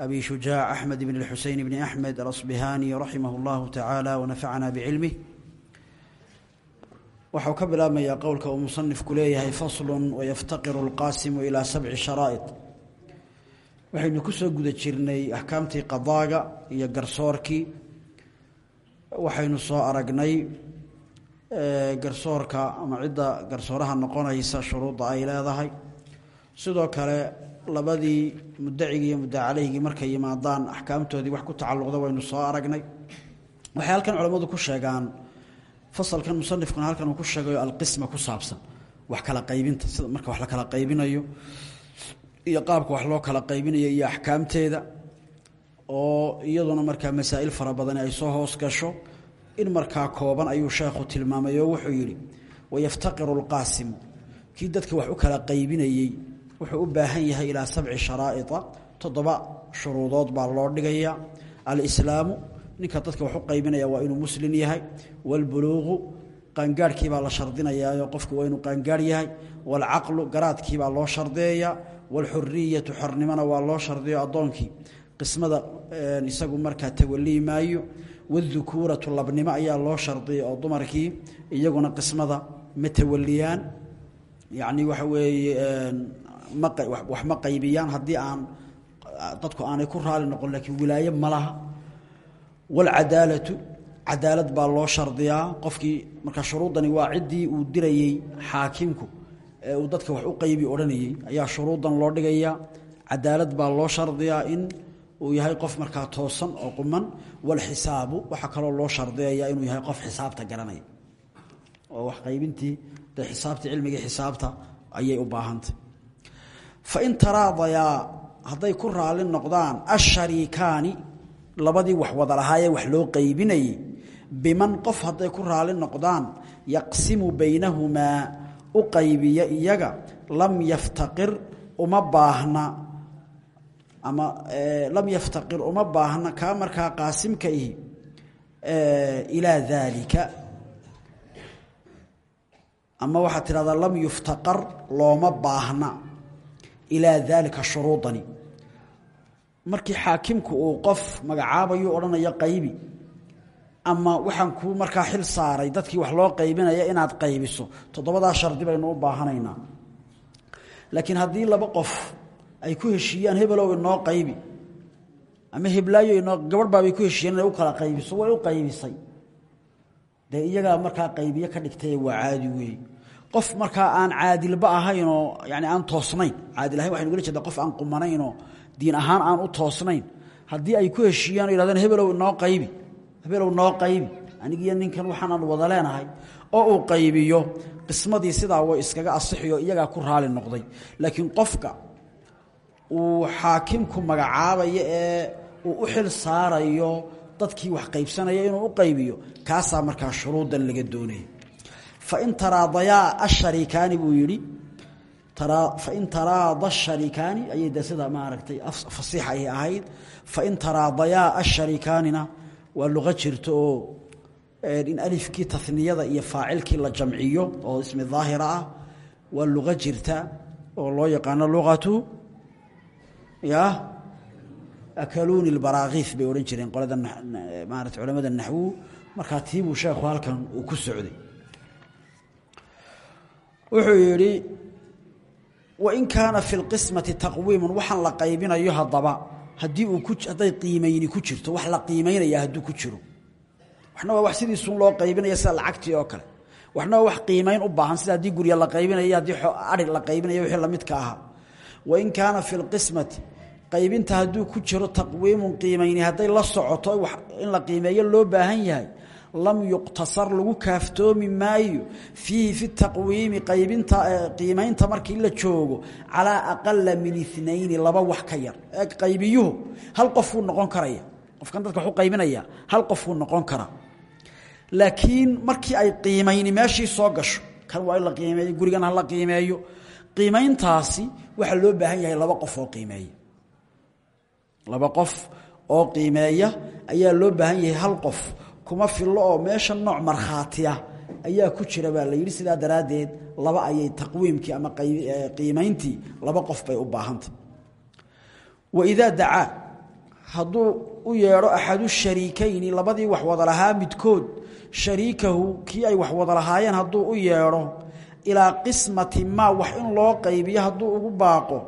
أبي شجاع أحمد بن الحسين بن أحمد الأصبهاني رحمه الله تعالى ونفعنا بعلمه waxau ka bilaabmayaa qowlka uu musanifku leeyahay faslun wayaftaqiru alqaasimu ilaa sabci sharaa'id waxaynu ku soo guda jirnay axkaamtii qadaaga iyo garsoorkii waxaynu soo aragnay garsoorka ama cidda garsooraha noqonaysa shuruudda ay leedahay sidoo kale labadii mudacigii iyo mudda caleyhgii markay yimaadaan axkaamtoodii wax ku tacalluqda waynu soo aragnay. Waxay halkan culammadu ku sheegaan fasalkan musanifkuna halkan uu ku sheegayo alqisma ku saabsan wax kala qaybinta sida marka wax la kala qaybinayo iyo qaabka wax loo kala qaybinayo iyo axkaamteeda oo iyaduna markaa masaa'il fara badani ay soo hoos gasho in markaa kooban ayuu sheekhu tilmaamay oo wuxuu yidhi wayaftaqiru alqaasimu kii dadka wax u kala qaybinayey wuxuu u baahan yahay ilaa sabci sharaa'ida toddoba shuruudood baa loo dhigaya. Alislaamu ninka dadka wax qaybinaya waa inuu muslim yahay. Walbuluuqu qaangaarhkiibaa la shardinayaao qofku waa inuu qaangaarh yahay. Walcaqlu garaadkiibaa loo shardeeya walxuriyatu xornimona waa loo shardiyo addoonkii. Qismada isagu markaa tawalii maayo. Wadukuuratu labnimo ayaa loo shardiyay oo dumarkii iyaguna qismada ma tawaliyaan. Yacni waxa weeye wax ma qaybiyaan haddii aan dadku aanay ku raali noqon laakiin wilaaye ma laha. Walcadaalatu cadaalad baa loo shardiyaa. Qofkii marka shuruuddani waa ciddii uu dirayey xaakimku ee uu dadka wax u qaybi odhanayey ayaa shuruuddan loo dhigayaa cadaalad baa loo shardiyaa in uu yahay qof markaa toosan oo quman. Walxisaabu waxaa kaloo loo shardiyaya inuu yahay qof xisaabta garanaya. Oo wax qaybintii dee xisaabta cilmigii xisaabta ayay u baahantay fain taraadayaa hadday ku raali noqdaan ashariikaani labadii wax wada lahaayee wax loo qaybinayey biman qof hadday ku raali noqdaan yaqsimu baynahumaa u qaybiya iyaga lam yaftaqir uma baahna ama lam yaftaqir uma baahna kaa markaa qaasimka ihi ilaa daalika ama waxaad tidhahdaa lam yuftaqar looma baahna ilaa daalika shuruudani. Markii xaakimku uu qof magacaabayu odhanayo qaybi ama waxaan kuu markaa xil saaray dadkii wax loo qaybinaya inaad qaybiso toddobadaa shardi baynu u baahanaynaa. Laakiin haddii laba qof ay ku heshiiyaan hebelow inoo qaybi ama heblaayo inoo gabadh baabay ku heshiiyeen inay u kala qaybiso way u qaybisay. Dee iyagaa markaa qaybiye ka dhigtaye waa caadi weey qof markaa aan caadilba ahaynoo yani aan toosnayn caadil ahayn waxaynu gala jeeda qof aan qumanaynoo diin ahaan aan u toosnayn haddii ay ku heshiiyaan o hebelow inoo qaybi hebelow noo qaybi anigiyo ninkan waxaanaan wada leenahay oo uu qaybiyo qismadii sidaa way iskaga asixiyo iyagaa ku raali noqday. Laakiin qofka uu xaakimku magacaabayo ee uu u xil saarayo dadkii wax qaybsanaya inuu u qaybiyo kaasaa markaa shuruuddan laga doonaya fain taraadayaa ashariikaani buu yidhi fain taraada ashariikaani ayay de sida maaragtay fasiix ay ahayd fain taraadayaa ashariikaanina waa luqo jirto oo in alifkii taniyada iyo faacilkii la jamciyo oo ismi daahira ah waa jirta oo loo yaqaano luqatu ya akaluuni lbaraakiif bay odhan jireen qolada maarata culamada naxwu markaa tiibuu sheekhu halkan uu ku socday wuxuu yidhi wain kaana fi lqismati taqwiimun waxaan la qaybinayo haddaba. Haddii uu hadday qiimayni ku jirto wax la qiimaynaya hadduu ku jiro. Waxna waa wax sidiisun loo qaybinaya sida lacagtii oo kale. Waxna wax qiimayn u baahan sida haddii gurya la qaybinayo haddii ari la qaybinayo wixii lamidka ahaa. Wain kaana fi lqismati qaybinta hadduu ku jiro taqwiimun qiimayni hadday la socoto in la qiimeeyo loo baahan yahay lam yuqtasar lagu kaaftoomi maayo fiihi fi taqwiimi qaybinta qiimaynta markii la joogo calaa aqala min inayni laba wax ka yar. Qaybiyuhu hal qofuu noqon karaya. Qofkan dadka waxu qaybinaya hal qofuu noqon karaa laakiin markii ay qiimayni meeshii soo gasho kan waa la qiimeeyo gurigan la qiimeeyo qiimayntaasi waxaa loo baahan yahay laba qof oo qiimeeya. Laba qof oo qiimeeya ayaa loo baahan yahay hal qof kuma fillo oo meesha nooc markhaatiya ayaa ku jira baa la yidhi. Sidaa daraaddeed laba ayay taqwiimkii ama qiimayntii laba qof bay u baahantay waidaa dacaa hadduu u yeedho axadu shariikayni labadii wax wada lahaa midkood shariikahu kii ay wax wada lahaayeen hadduu u yeedho ilaa qismati maa wax in loo qaybiyo hadduu ugu baaqo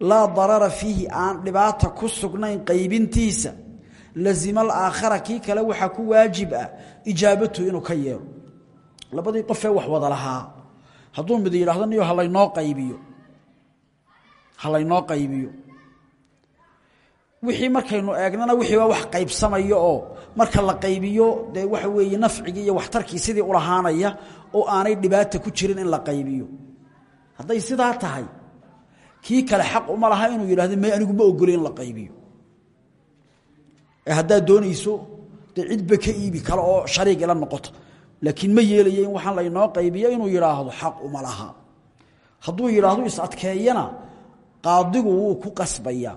laa darara fiihi aan dhibaata ku sugnayn qaybintiisa lazima alaakhara kii kale waxaa ku waajib ah ijaabatu inuu ka yeelo labadii qofee wax wada lahaa hadduu mid yidhahdo niyo halaynoo qaybiyo halaynoo qaybiyo wixii markaynu eegnana wixii waa wax qaybsamayo oo marka la qaybiyo dee waxa weeye nafcigii iyo waxtarkii sidii ulahaanaya oo aanay dhibaata ku jirin in la qaybiyo hadday sidaa tahay kii kale xaq uma laha inuu yidhahdo may anigu ma ogolo in la qaybiyo haddaad doonayso dee cidba ka iibi kale oo shariig ila noqoto. Laakiin ma yeelayo in waxaan laynoo qaybiyo inuu yidhaahdo xaq uma laha. Hadduu yidhaahdo is adkeeyana qaadigu wuu ku qasbayaa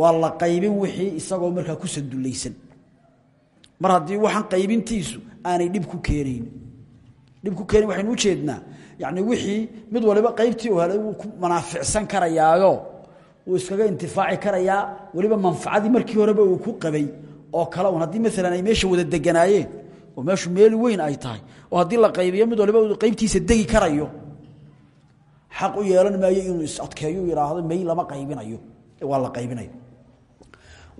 waa la qaybin wixii isagoo markaa ku sandulaysan. Mar haddii waxaan qaybintiisu aanay dhib ku keenayn. Dhib ku keenayn waxaynu ujeednaa yacni wixii mid waliba qaybtii u helay ku manaaficsan karayaayo wuu iskaga intifaaci karayaa weliba manfacadii markii horeba uu ku qabay oo kale un haddii maalan ay meesha wada deganaayeen oo meeshu meel weyn ay tahay oo haddii la qaybiyo mid waliba qaybtiisa degi karayo xaq u yeelan maayo inuu is adkeeyo yidhaahdo may lama qaybinayo. Waa la qaybinayo.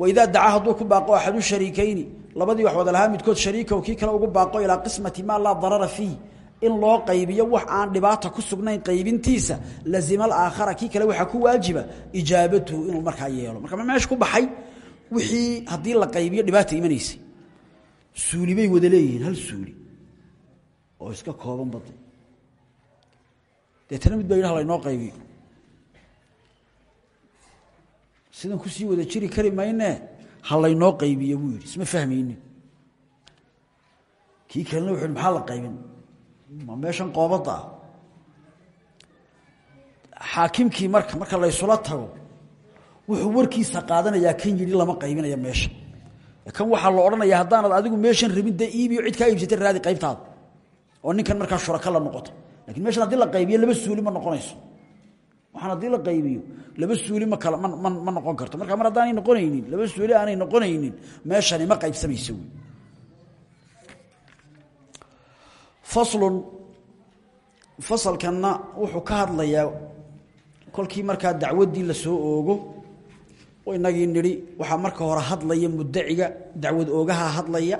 Waidaa dacaa hadduu ku baaqo axadu shariikayni labadii wax wada lahaa midkood shariikahu kii kale ugu baaqo ilaa qismati maa laa darara fiih in loo qaybiyo wax aan dhibaata ku sugnayn qaybintiisa lazima alaakhara kii kale waxaa ku waajiba ijaabatuhu inuu markaa yeelo. Marka ma ku baxay wixii haddii la qaybiyo dhibaata imanaysay suuli wada leeyihiin hal suuli. Oo iska kooban baday deetana mid baa yidhaha laynoo qaybiyo. Sidan ku sii wada jiri kari mayne ha laynoo qaybiyo buu yidhi. Isma fahmaynin. Kii kalena wuxu maxaa la qaybin ma meeshan qoobadda ah. Xaakimkii marka marka laysula tago wuxuu warkiisa qaadanayaa kan yidhi lama qaybinaya meesha. Kan waxaa la odhanaya haddaanad adigu meeshan rabin dee iibiyo cid kaa iibsatay raadi qaybtaada oo ninkan markaa shuraka la noqoto laakiin meeshan haddii la qaybiyo laba suuli ma noqonayso. Waxaan haddii la qaybiyo laba suuli ma kala ma noqon karto. Marka mar haddaanay noqonaynin laba suuli aanay noqonaynin meeshani ma qaybsamayso. wy faslun fasalkanna wuxuu ka hadlayaa kolkii markaa dacwaddii la soo oogo inagii nidhi waxaa marka hore hadlaya mudaciga dacwad oogaha hadlaya.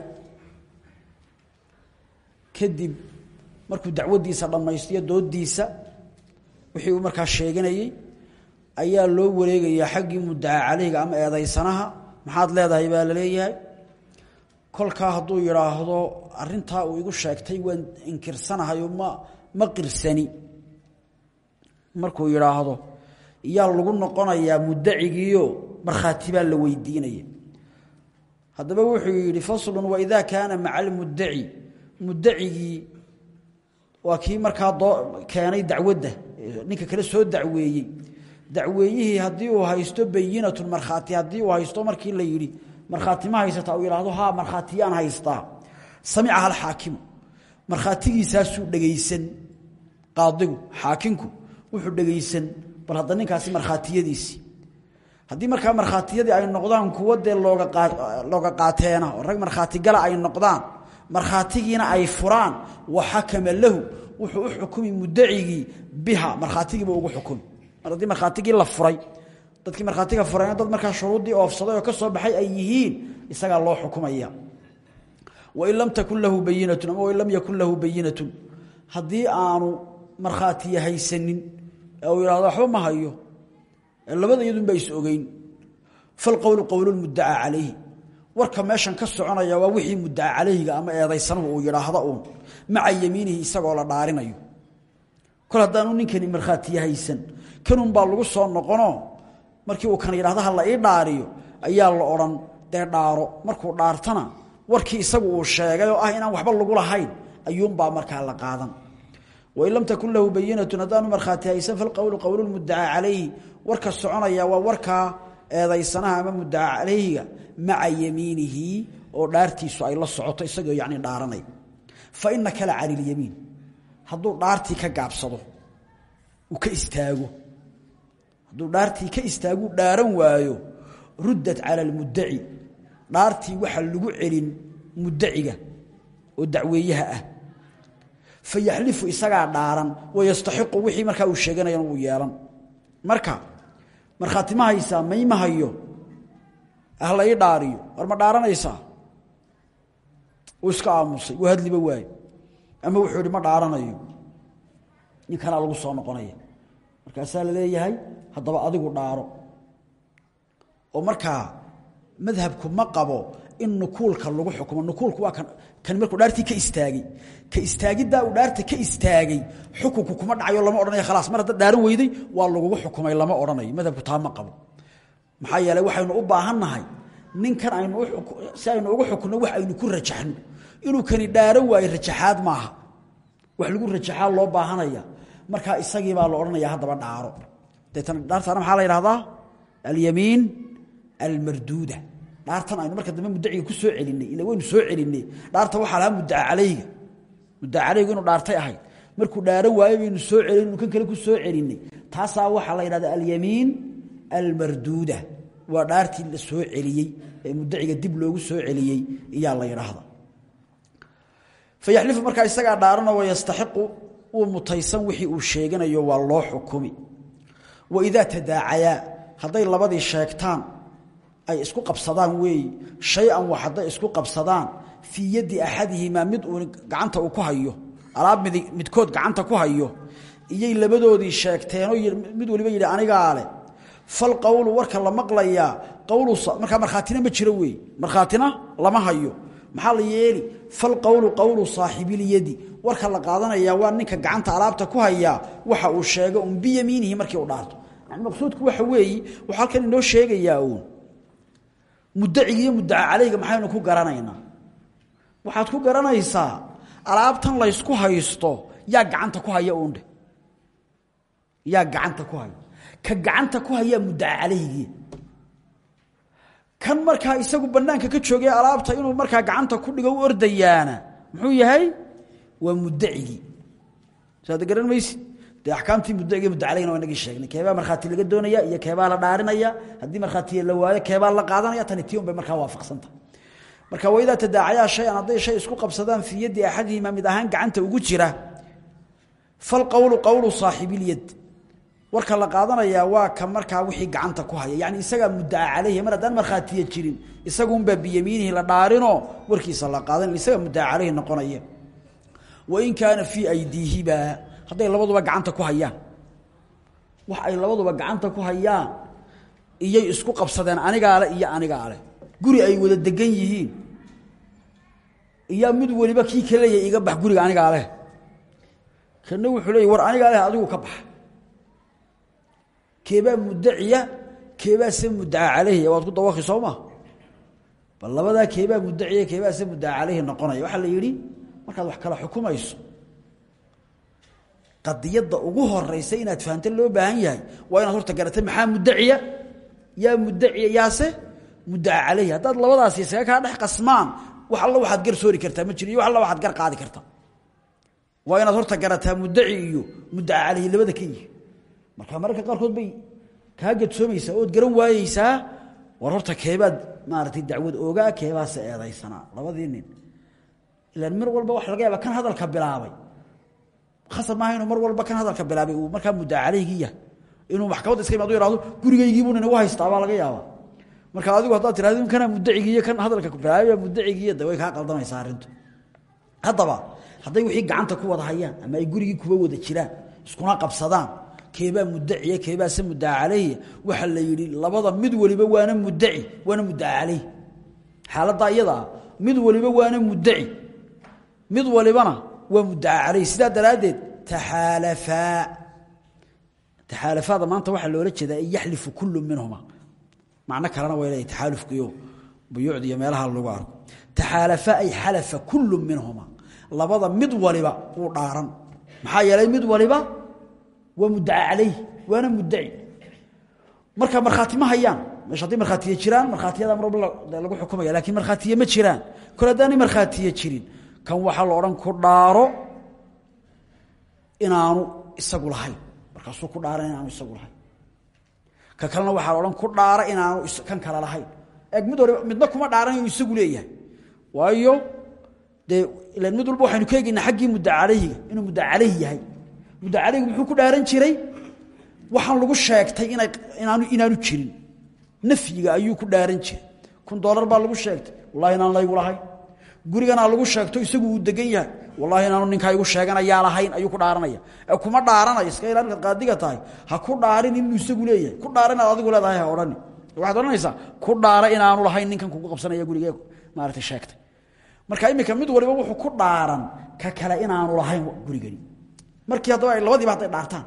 Kadib markuu dacwaddiisa dhammaystiyo doodiisa wixii uu markaa sheeganayey ayaa loo wareegayaa xaggii mudaca caleyga ama eedaysanaha maxaad leedahay? baa la leeyahay kolkaa hadduu yidhaahdo arintaa uu igu sheegtay waan inkirsanahayo ma ma qirsani. Markuu yidhaahdo yaa lagu noqonayaa mudacigiio markhaati la weydiinaya. Haddaba wuxuu yidhi faslun waidaa kaana maca almudaci mudacigii waa kii markaa doo keenay dacwadda ninka kale soo dacweeyey. Dacweeyihii haddii uu haysto bayinatun markhaati haddii uu haysto markii la yidhi markhaati ma haysata uu yidhaahdo haa markhaatiyaan haystaa samicaha alxaakimu markhaatigiisaasuu dhegaysan qaadigu xaakinku wuxuu dhegaysan bal hadda ninkaasi markhaatiyadiisii haddii markaa markhaatiyadii ay noqdaan kuwo dee looga qaateena oo rag markhaatigala ay noqdaan markhaatigiina ay furaan wa xakama lahu wuxuu u xukumi mudacigii biha markhaatigiiba ugu xukumi. Mar la furay dadkii markhaatiga furayna dad markaa shuruuddii oofsaday oo ka ay yihiin isagaa loo xukumaya. Wain lam takun lahu bayinatun ama wain lam lahu bayinatun. Haddii aanu markhaatiya haysanin ee uu yidhahdo waxba ma hayo labada iyadun baa is ogeyn. Falqowlu qowlu lmudaca calayhi. Warka meeshan ka soconaya waa wixii mudaca calayhiga ama eedaysanuhu uu yidhaahdo uun. Maca yamiinihi isagoo la dhaarinayo. Kol haddaanu ninkani markhaatiya haysan kanun baa lagu soo noqonoo markii uu kan yidhahdo ha la ii dhaariyo ayaa la odhan dee dhaaro markuu dhaartana warkii isagu uu sheegay oo ah inaan waxba lagu lahayn ayuunbaa markaa la qaadan. Wain lam takun lahu bayinatun haddaanu markhaati haysan falqowlu qowlu mudacaa calayhi warka soconaya waa warkaa eedaysanaha ama mudaca calayhiga maca yamiinihi oo dhaartiisu ay la socoto isagoo yani dhaaranay. Fa ina kala cani lyamiin hadduu dhaartii ka gaabsado hadduu dhaartii ka istaagu dhaaran waayo ruddat cala almudaci dhaartii waxaa lagu celin mudaciga oo dacweeyaha ah. Fa yaxlifu isagaa dhaaran wayastaxiqu wixii markaa uu sheeganayana uu yeelan. Marka markhaati ma haysaa mayma hayo ah la ii dhaariyo. War ma dhaaranaysaa? Uu iska aamusay uu ama wuxuu ihi ma dhaaranayo. Ninkanaa lagu soo noqonaya. Markaasaa la leeyahay haddaba adigu dhaaro. Oo markaa madhabku ma qabo in nukuulka lagu xukumo nukuulku waa kan markuu dhaartii ka istaagay ka istaagiddaa uu dhaarta ka istaagay xukunku kuma dhacayo lama odhanayo khalaas mar haddaad dhaaran weyday waa lagugu xukumay lama odhanayo madhabku taa ma qabo. Maxaa yeeley waxaynu u baahannahay ninkan aynu si aynu ugu xukunno wax aynu ku rajaxno. Inuu kani dhaaran waayo rajaxaad maaha. Wax lagu rajaxaa loo baahanaya. Markaa isagii baa la odhanaya haddaba dhaaro deetana dhaartaana maxaa la yidhahdaa alyamiin almarduuda. Dhaartan aynu marka dambe mudaciga ku soo celinay ila waynu soo celinay. Dhaarta waxaa lahaa mudaca calayga. Mudaca calaygu inuu dhaartay ahayd. Markuu dhaaran waayo baynu soo celin inu kan kale ku soo celinay. Taasaa waxaa la yidhahdaa alyamiin almarduuda. Waa dhaartii la soo celiyey ee mudaciga dib loogu soo celiyey iyaa la yidhaahda fayaxlifu markaa isagaa dhaaranoo wayastaxiqu uu mutaysan wixii uu sheeganayo waa loo xukumi waidaa tadaacayaa hadday labadii sheegtaan ay isku qabsadaan weeyi shay-an wax hadday isku qabsadaan fii yaddi axadihimaa mid uu gacanta uu ku hayo alaab mid midkood gacanta ku hayo iyay labadoodii sheegteenoo mid waliba yidhi anigaa leh falqowlu warka la maqlayaa qowlu markaa markhaatina ma jiro weeye markhaatina lama hayo. Maxaa la yeeli? Falqowlu qowlu saaxibilyadi warka la qaadanayaa waa ninka gacanta alaabta ku hayaa waxa uu sheego un biyamiinihi markii u dhaarto maqsuudku waxa weeyi wuxuu halkan inoo sheegayaa uun. Mudaciga iyo mudaca caleyga maxaynu ku garanaynaa? Waxaad ku garanaysaa alaabtan laysku haysto yaa gacanta ku haya uundhe yaa gacanta ku haya. Ka gacanta ku hayaa mudaca caleygi kan markaa isagu banaanka ka joogay alaabta inuu markaa gacanta ku dhigo ordayaana muxuu yahay? Waa mudacigii saad garan maysi dee axkaamtii mudacigi mudacaleyna waa inagii sheegnay. Keebaa markhaati laga doonaya iyo keebaa la dhaarinaya. Haddii markhaatiya la waayo keebaa la qaadanaya tani tii un bay markaa waafaqsantah marka waidaa tadaacayaa shay-an hadday shay isku qabsadaan fii yaddi axadihima mid ahaan gacanta ugu jira falqowlu qowlu saaxibilyad warka la qaadanayaa waa ka markaa wixii gacanta ku haya. Yani isagaa mudaca caleyhi mar haddaan markhaatiya jirin isagunbaa biyamiinihi la dhaarinoo warkiisa la qaadan isaga mudaca caleyhi noqonaya. Wain kaana fii aydiihiba hadday labaduba gacanta ku hayaan. Wax ay labaduba gacanta ku hayaan. Iyay isku qabsadeen anigaale iyo anigaale. Guri ay wada degan yihiin. Iyaa mid waliba kii kaleeya iga bax guriga anigaa leh kana wuxuu leey war anigaa leh adigu ka bax. Keebaa mudaciya keebaa se mudaca caleyhi. Waad ku dawaqi soo bal labadaa keebaa mudaciya keebaa se mudaca noqonaya. Waxaa la yidhi markaad wax kala xukumayso qadiyadda ugu horeysa inaad fahamta loo baahan yahay waa inaad horta garata maxaa mudaciya yaa mudaciya yaase? Mudaca caleyhi. Haddaad labadaasi isaga kaa dhex qasmaan wax alla waxaad gar soori kartaa ma jiro wax alla waxaad gar qaadi kartaa. Waa inaad horta garataa mudaci iyo mudaca caleyhi labada ka yihi marka mararka qaarkood bay kaa gadsoomaysaa ood garan waayeysaa war horta keebaad maaragtay dacwad oogaa keebaase eedaysanaa labadii nin. Mar walba waxa laga yaaba kan hadalka bilaabay khasab maaha inuu mar walba kan hadalka bilaabay uu markaa yahay. Inuu maxkamadda iska imaado yihahdo gurigaygiibuu nin igu haystaa baa laga yaabaa. Marka adigu haddaad tirahdo kana mudacigiiyo kan hadalka bilaabay mudacigiiyo de way kaa qaldamaysaa arrintu. Haddaba wixii gacanta ku wada hayaan ama ay gurigii kuba wada jiraan iskuna qabsadaan keebaa mudaciya keebaa se mudaca caleyhi la yidhi labada mid waliba waana mudaci waana mudaca caleyhi xaaladdaa mid waliba waana mudaci mid walibana waa mudaca caleyhi sidaa daraaddeed taxaalafaa taxaalafada maanta waxaa loola jeedaa an yaxlifu kullu minhuma macno kalena way leedahay taxaalufkiyo buyuucda iyo meelaha lagu arko. Taxaalafa ay xalafa kullu minhuma labada mid waliba uu dhaaran. Maxaa yeelay mid waa marka markhaati ma hayaan hadday markhaatiye jiraan markhaatiyada mar walba lagu xukumaya lakiin markhaatiye ma jiraan. Kol haddaanay jirin kan waxaa la odhan ku dhaaro inaanu isagu lahayn. Markaasuu ku dhaaran inaanu isagu lahayn. Ka kalena waxaa la odhan ku dhaara inaanu kan kale lahayn. Eeg mid waliba midna kuma dhaaran inuu isagu leeyahay. Waayo dee ilan mid walba waxaynu ka egaynaa xaggii calayhiga inuu mudda yahay. Mudda calayhigu muxuu ku dhaaran jiray? Waxaan lagu sheegtay ina inaanu inaanu jirin. Nafyiga ayuu ku dhaaran jiray. Kun doolar baa lagu sheegtay. Wallahi inaan laygu lahayn guriganaa lagu sheegto isagu uu degan yahay. Wallahi inaanu ninkaa igu sheeganayaa lahayn ayuu ku dhaaranaya. Kuma dhaaranayo iska ilaa qaadiga tahay. Ha ku dhaarin inuu isagu leeyahay. Ku dhaara inaad adigu leedahay ha waxaad odhanaysaa ku dhaara inaanu lahayn ninkan kugu qabsanaya gurigee maaragtay sheegtay. Marka iminka mid waliba wuxuu ku dhaaran ka kale inaanu lahayn gurigani. Markii haddaba ay labadiiba hadday dhaartaan.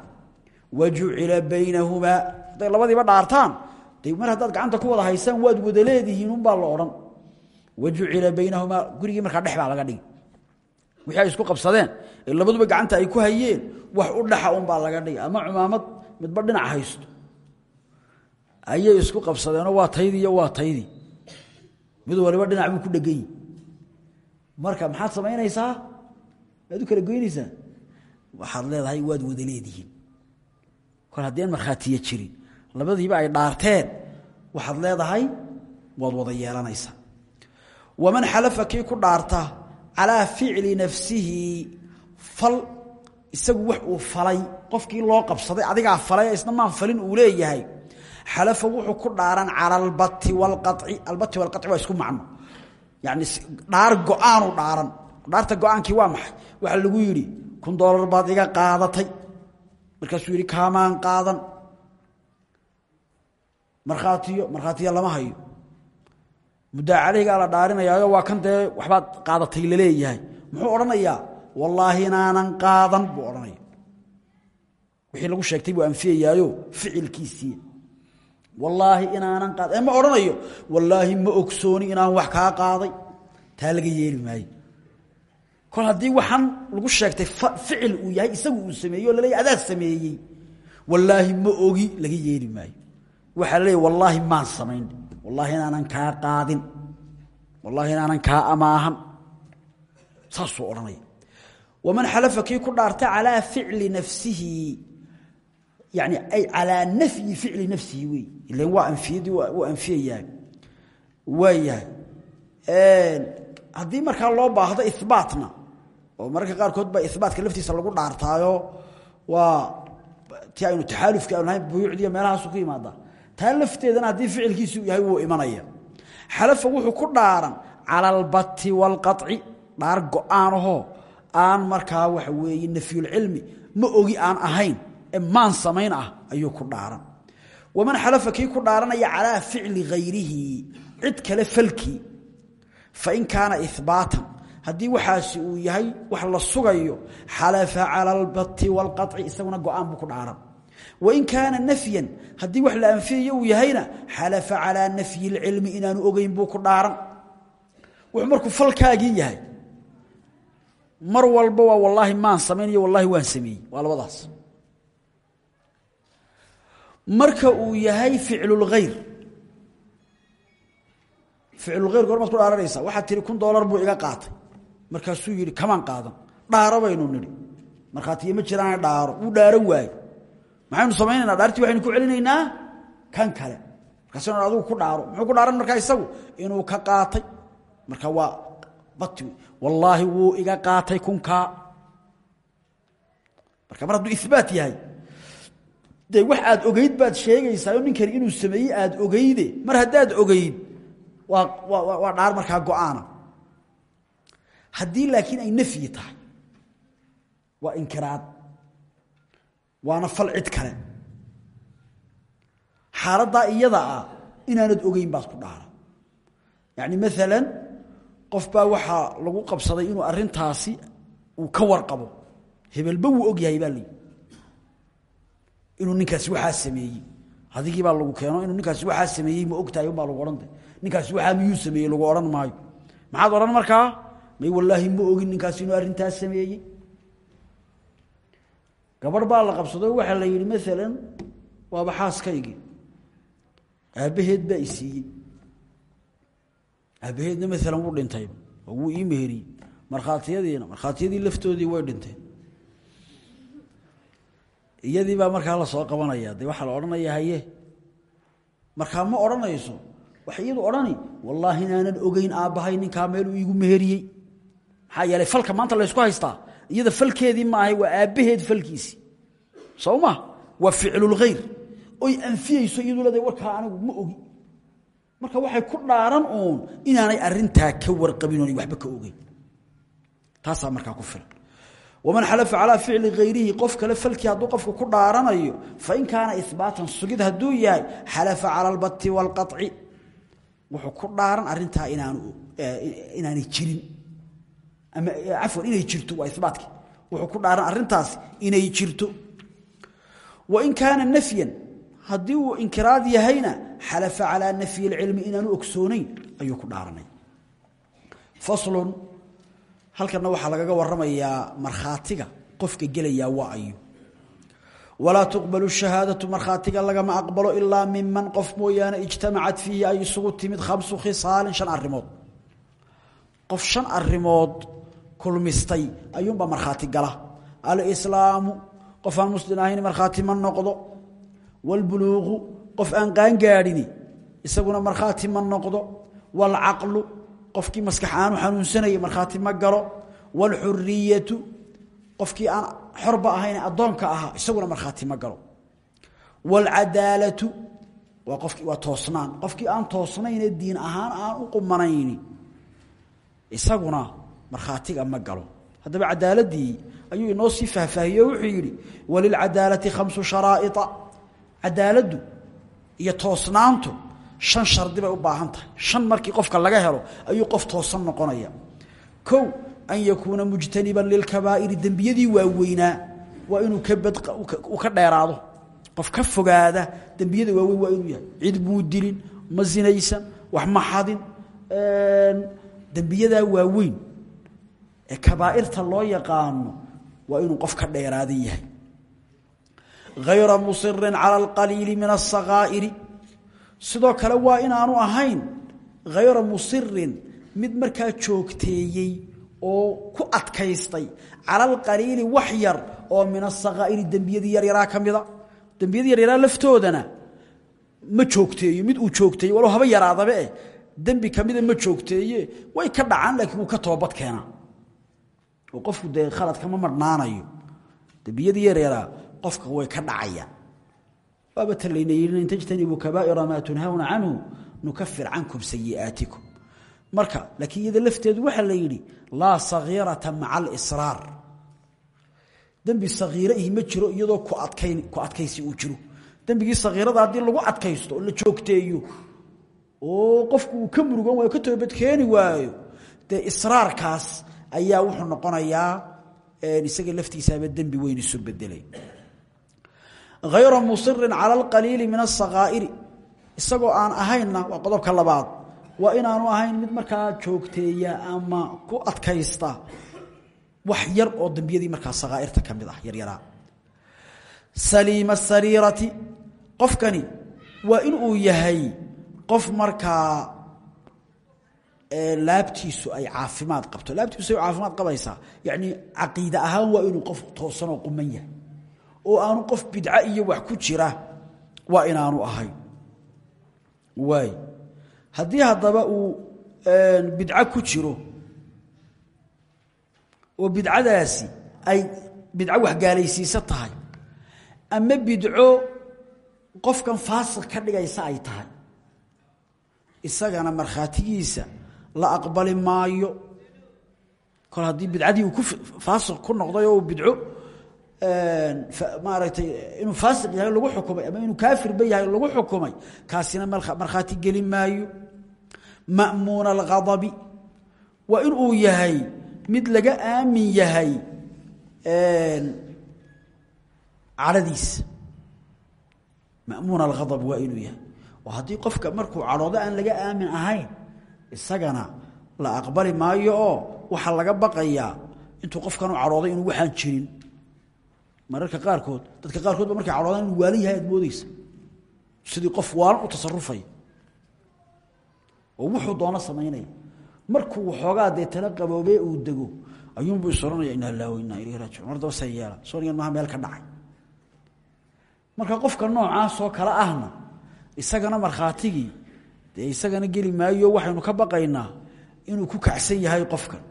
Wajucila baynahumaa labadiiba dhaartaan de mar haddaad gacanta ku wada haysaan waad wada leedihiin unbaa la odhan wajucila baynahumaa gurigii markaa dhex baa laga dhigi wixii ay isku qabsadeen ee labaduba gacanta ay ku hayeen wax u dhaxa unbaa laga dhigi ama cumaamad midba dhinac haysto. Ayay isku qabsadeenoo waa taydii iyo waa taydii mid waliba dhinac ku dhegan yihi marka maxaad samaynaysaa? Waad u kala goynaysaa? Waxaad leedahay waad wada leedihiin. Kol haddii jirin labadiiba ay dhaarteen waxaad leedahay waad wada yeelanaysaa waman xalafa kii ku dhaarta calaa ficli nafsihi fal isagu wax uu falay qofkii loo qabsaday adigaa falay isna maan falin uu leeyahay xalafa wuxuu ku dhaaran cala albati walqaci albati walqaci waa isku macno. Yani dhaar go'aanu dhaaran dhaarta go'aankii waa maxay? Waxaa lagu yidhi kun doolar baad iga qaadatay. Markaasuu yidhi kaamaan qaadan. Lama hayo muddaa la dhaarinayaayo waa kan dee waxbaad qaadatay la leeyahay. Muxuu odhanayaa? Wallaahi inaanan qaadan buu odhanaya. Wixii lagu sheegtay buu anfiyayaayo ficilkiisii. Wallaahi inaanan qaad ee ma odhanayo? Wallaahi ma ogsooni inaan wax kaa qaaday. Taa laga kol haddii waxaan lagu sheegtay ficil uu yahay isagu uu sameeyey o adaa sameeyey wallaahi ma ogi laga yeeli maayo. Waxaa laleeyahy wallaahi maan wallaahi inaanan kaa qaadin. Wallaahi inaanan kaa amaahan. Saasuu odhanaya waman xalafa kii ku dhaarta calaa ficli nafsihi. Yani ay calaa nafyi ficli nafsihi wey ilan waa anfiyadii wuu anfiyayaa waayahay haddii markaa loo baahdo ibaatna oo mararka qaarkood ba ibaatka laftiisa lagu dhaartaayo waa ti aynu taxaalufki aynu lahayn buyuucdiiyo meelahaasu ku yimaada taa lafteedana haddii ficilkiisu yahay wuu imanaya. Xalafa wuxuu ku dhaaran cala albati waalqaci dhaar go'aanahoo aan markaa waxa weeye nafyulcilmi ma ogi aan ahayn ee samayn ah ayuu ku dhaaran. Waman xalafa kii ku dhaaranaya calaa ficli hayrihi cid kale falkii fain kaana ihbaatan haddii waxaasi uu yahay wax la sugayo xalafa cala albati waalqaci isaguna go'aan ku dhaaran wain kaana nafyan haddii wax la anfiyayo uu yahayna xalafa calaa nafyi اlcilmi inaanu ogeyn buu ku dhaaran wuxuu markuu falkaagii yahay mar walba waa wallaahi maan samayn iyo wallaahi waan sameeyey waa labadaas marka uu yahay ficlulkhayr ficlulkhayr gormaad ku dhaaranaysaa waxaad tihi kun doolar buu iga qaatay markaasuu yidhi kamaan qaadan dhaaro baynu nidhi ma jiraana dhaaro waaye maxaynu samaynaynaa? Dhaartii waxaynu ku celinaynaa? Kan kale. Markaas adigu ku dhaaro. Muxuu ku dhaaran markaa isagu? Inuu ka qaatay. Marka waa bati wallaahi wuu iga qaatay kunkaa. Marka mar hadduu ibaat yahay dee wax aad ogeyd baad sheegaysaa ninkani inuu sameeyey aad ogeyde mar haddaad ogeyd waa waa dhaar markaa go'aana. Haddii laakiin ay nafyi tahay waa inkiraad waana fal cid kale. Xaaladdaa iyada ah inaanad ogeyn baad ku dhaara yacni maalan qof baa waxaa lagu qabsaday inuu arrintaasi uu ka warqabo. Hebelba wuu og yahay baa inuu ninkaasi waxaa sameeyey. Adigii baa lagu keeno inuu ninkaasi waxaa sameeyey ma ogtahay unbaa lagu odhanta ninkaasi waxaa miyuu sameeyey lagu odhan maayo. Maxaad odhan markaa? May wallaahi ma ogin ninkaasi inuu arrintaas sameeyey gabadh baa la qabsado waxaa la yidhi maalan waaba xaaskaygii. Aabbaheed baa i siiyey. Aabbaheedna maalan wuu oo wuu ii meheriyey markhaatiyadiina markhaatiyadii laftoodii way dhinteen. Iyadii baa markaa la soo qabanaya de waxaa la odhanaya haye markaa ma odhanayso. Waxay iyadu odhani wallaahi inaanan ogeyn aabbahay ninkaa meeluu iigu meheriyey. Maxaa yeelay falka maanta laysku haystaa iyada falkeedii ma ahay waa aabbaheed falkiisii soo ma? Waa ficlulkhayr oy anfiyeyso iyadu leedahay warkaa ma ogi. Marka waxay ku dhaaran uun inaanay arintaa ka warqabin oonay waxba ka ogeyn. Taasaa markaa ku filan. Waman xalafa calaa ficli hayrihi qof kale falkii hadduu qofku ku dhaaranayo fain kaana ihbaatan sugid hadduu yahay xalafa cala albati waalqaci wuxuu ku dhaaran arintaa inaanu inaanay jirin ama cafwan inay jirto waa ibaatkii wuxuu ku dhaaran arintaas inay jirto. Wain kaana nafyan haddii uu inkiraad yahayna xalafa calaa nafyi اlcilmi inaanu ogsoonayn ayuu ku dhaaranay. Faslun halkana waxaa lagaga waramayaa markhaatiga qofka gelayaa waa ayo walaa tuqbalu shahaadatu markhaatiga lagama aqbalo ilaa miman qof mooyaane ijtamacat fiihi ay isugu timid khamsu khisaalin shan arimood qof shan arimood kulmistay ayuunbaa markhaati gala alislaamu qof aan muslim ahayn markhaati ma noqdo wاlbuluuqu qof aan qaangaadhini isaguna markhaati ma noqdo wاlcaqlu qofkii maskax aanu xanuunsanayay markhaati ma galo wاlxuriyatu qofkii aan xorba ahayn addoonka ahaa isaguna markhaati ma galo wاlcadaalatu waa qofkii waa toosnaan qofkii aan toosnaynee diin ahaan aan u qumanayni isaguna markhaatiga ma galo. Haddaba cadaaladii ayuu inoo sii faahfaahiye wuxuu yidhi walilcadaalati khamsu sharaa'ia cadaaladdu iyo toosnaantu shan shardi bay u baahan tahay. Shan markii qofka laga helo ayuu qof toosan noqonaya. Kow an yakuuna mujtaniban lilkabaa'iri dembiyadii waaweynaa waa inuu uu ka dheeraado. Qof ka fogaada dembiyada waaweyn waa inuu yahay. Cid muu dilin wax ma xadin. Dembiyadaa waaweyn kabaa'irta loo yaqaano waa inuu qof ka dheeraadan yahay. Hayra musirin cala alqaliili min asakaa'iri sidoo kale waa inaanu ahayn hayra musirin mid markaa joogteeyey oo ku adkaystay cala alqaliili wax yar oo min asakaa'iri dembiyadii yaryaraa ka mida. Dembiyadii yaryaraa laftoodana ma joogteeyo mid uu joogteeye walow haba yaraadabe eh. Dembi kamida ma joogteeye way ka dhacaan laakiin wuu ka toobad keenaa oo qofku dee khalad kama marhnaanayo dembiyadii yaryaraa qofka way ka dhacayaan waaba talayna yidhi in tajtanibuu kabaa'ira maa tunhawna canhu nukafir cankum sayi'aatikum. Marka laakiin iyada lafteedu waxaa la yidhi laa sagiirata maca alisraar dembi sagiira ihi ma jiro iyadoo ku adkaysi uu jiro. Dembigii sagiirada haddii lagu adkaysto la joogteeyo oo qofku ka murugan waayo ka toobadkeeni waayo dee israarkaas ayaa wuxuu noqonayaa isaga laftiisaaba dembi weyn isu bedelay. Hayra musirin cala alqaliili min asakaa'iri isagoo aan ahaynna waa qodobka labaad. Waa inaanu ahayn mid markaa joogteeya ama ku adkaysta wax yar oo dembiyadii markaa sakaairta ka mid ah yaryaraa saliima sariirati. Qofkani waa in uu yahay qof markaa laabtiisu ay caafimaad qabto. Laabtiisu ay caafimaad qabaysaa. Yacni caqiide ahaan waa inuu qof toosan oo quman yahay. Oo aanu qof bidca iyo wax ku jira waa inaanu ahayn. Waay haddii haddaba uu bidco ku jiro oo bidcadaasi ay bidco waxgaalaysiisa tahay ama bidco qofkan faasiq ka dhigaysa ay tahay isagana markhaatigiisa la aqbali maayo. Kol haddii bidcadii uu ku faasiq ku noqday oo uu bidco maaragtay inuu faasiq yahay lagu xukumay ama inuu kaafirba yahay lagu xukumay kaasina markhaati geli maayo. Ma'muuna alghadabi waa in uu yahay mid laga aamin yahay cadhadiisa ma'muun alghadab waa inuu yahay. Oo haddii qofka markuu cadhoodo aan laga aamin ahayn isagana la aqbali maayo oo waxaa laga baqayaa intuu qofkan u cadhooday inuu waxaan jirin. Mararka qaarkood dadka qaarkood markay cadhoodaan inuu waalan yahay aad moodeysa sidii qof waalan u tasarufaya oo wuxuu doono samaynaya markuu waxoogaa dee tala qaboobee uu dego ayuunbuu is ohanaya inaa lilah wa raajicuun. Mar daba sa yeela soonigan maha meel ka dhacay? Marka qofka noocaasoo kale ahna isagana markhaatigii dee isagana geli maayo waxaynu ka baqaynaa inuu ku kacsan yahay qofkan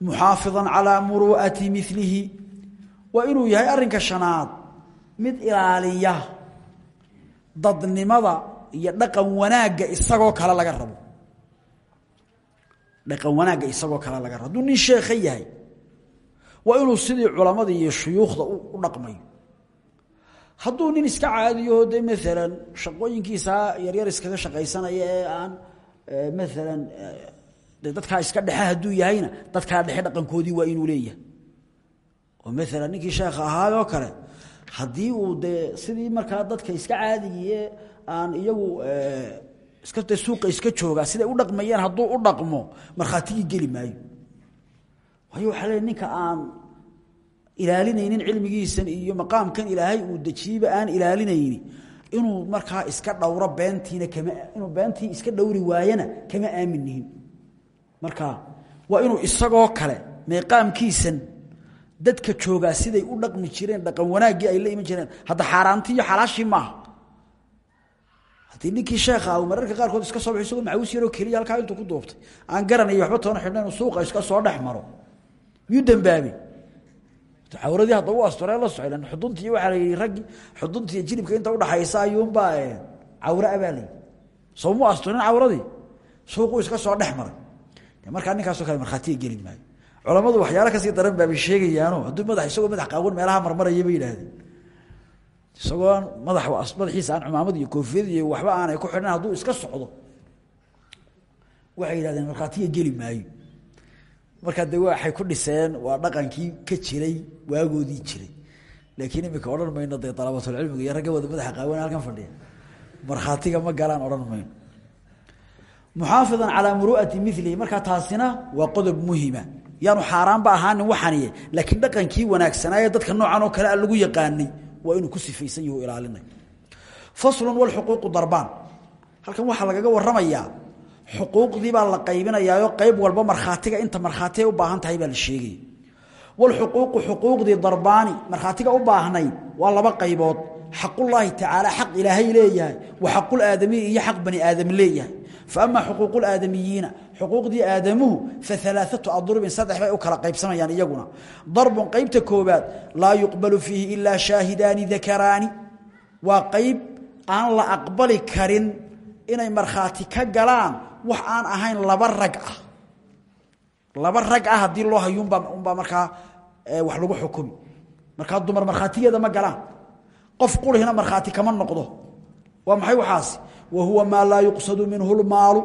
muxaafidan calaa muru'ati milihi waa inuu yahay arrinka shanaad mid ilaaliya dadnimada iyo dhaqan wanaagga isagoo kale laga rabo. Dhaqan wanaagga isagoo kale laga rabo. Hadduu nin sheekha yahay waa inuu sidii culammada iyo shuyuukhda u dhaqmayo hadduu nin iska caadiyaho de maalan shaqooyinkiisa yaryar iskaga shaqaysanaya ee aan maalan de dadkaa iska dhexe hadduu yahayna dadkaa dhexe dhaqankoodii waa inuu leeyahay. Oo maalan ninkii sheekha ahaayoo kale haddii uu dee sidii markaa dadka iska caadigiie aan iyagu iska de suuqa iska joogaa siday u dhaqmayeen hadduu u dhaqmo markhaatigii geli maayo. Waayo ninka aan ilaalinaynin cilmigiisan iyo maqaamkan ilaahay uu dejiyeyba aan ilaalinayni. Inuu markaa iska dhowro beentiina kama inuu beentii iska dhowri waayana kama aaminnihin marka waa inuu isagoo kale meeqaamkiisan dadka joogaa siday u dhaqmi jireen dhaqan wanaaggii ay la iman jireen. Hadda xaaraantii iyo xalaashii maaha haddii ninkii sheekha ah mararka qaarkood iska soo baxo isagoo macaws yaroo keliya halkaa intuu ku duubtay. Aan garanayo waxba toona xidhna inuu suuqa iska soo dhex maro. Miyuu cawradii hadda u asturee la socdan xuduntii waxaa la yidhi raggii xuduntiiyo jilibka inta udhaxaysa ayuunbaa cawre abaa la soo mu asturin cawradii? Suuquu iska soo dhex maray. Markaa ninkaasoo kale markhaatiga geli maayo. Culammadu waxyaala ka sii daran baabay sheegayaano. Hadduu madax isagoo madax qaawan meelaha marmaraya bay yidhaahdeen. Isagoo madax madaxiisa aan cumaamad iyo koofiyad iyo waxba aanay ku xidhan hadduu iska socdo waxay yidhahdeen markhaatiga geli maayo markaa de waxay ku dhiseen waa dhaqankii ka jiray waagoodii jiray. Laakiin imika odhan mayno dee dalabatulcilmiga iyo ragga wada madaxa qaawan halkan fadhiya. Markhaatiga ma galaan odhan mayno. Muxaafidan calaa muru'ati milihi markaa taasina waa qodob muhima. Yaanu xaaraanba ahaanin waxaniye laakiin dhaqankii wanaagsanaaye dadka noocan oo kale a lagu yaqaanay waa inuu ku sifaysan yahu ilaalinay. Faslun walxuquuqu darbaan. Halkan waxaa lagaga waramayaa xuquuqdii baa la qaybinayaayo qayb walba markhaatiga inta markhaati ay u baahan tahay baa la sheegaya walxuquuqu xuquuqdii darbaani markhaatiga u baahnayd waa laba qaybood. Xaqullaahi tacaala xaq ilaahay leeyahay wa xaqulaadamiyi iyo xaq bani aadam leeyahay. Fa amaa xuquuqu laadamiyiina xuquuqdii aadamuhu fa alaaatu adrubin saddex bay u kala qaybsamayaan iyaguna. Darbun qaybta koobaad laa yuqbalu fiihi ilaa shaahidaani dakaraani waa qayb aan la aqbali karin inay markhaati ka galaan wax aan ahayn laba rag ah. Laba rag ah haddii loo hayo unbaa markaa wax lagu xukumi. Markaa dumar markhaatigeeda ma galaan. Qof qurihina markhaati kama noqdo. Waa maxay waxaasi? Wa huwa maa laa yuqsadu minhu lmaalu.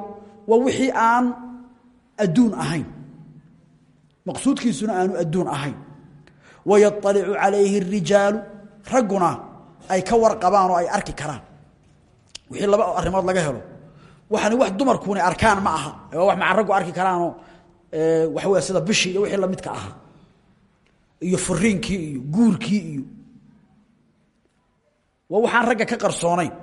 Waa wixii aan adduun ahayn. Maqsuudkiisuna aanu adduun ahayn. Wayaطalicu calayhi اrijaalu ragguna ay ka warqabaan oo ay arki karaan. Wixii laba arrimood laga helo waxani wax dumarkuuni arkaan ma aha. Waa wax maca raggu arki karaanoo waxa wey sida bishii iyo wixii lamidka ahaa iyo furiinkii iyo guurkii iyo waxaan ragga ka qarsoonayn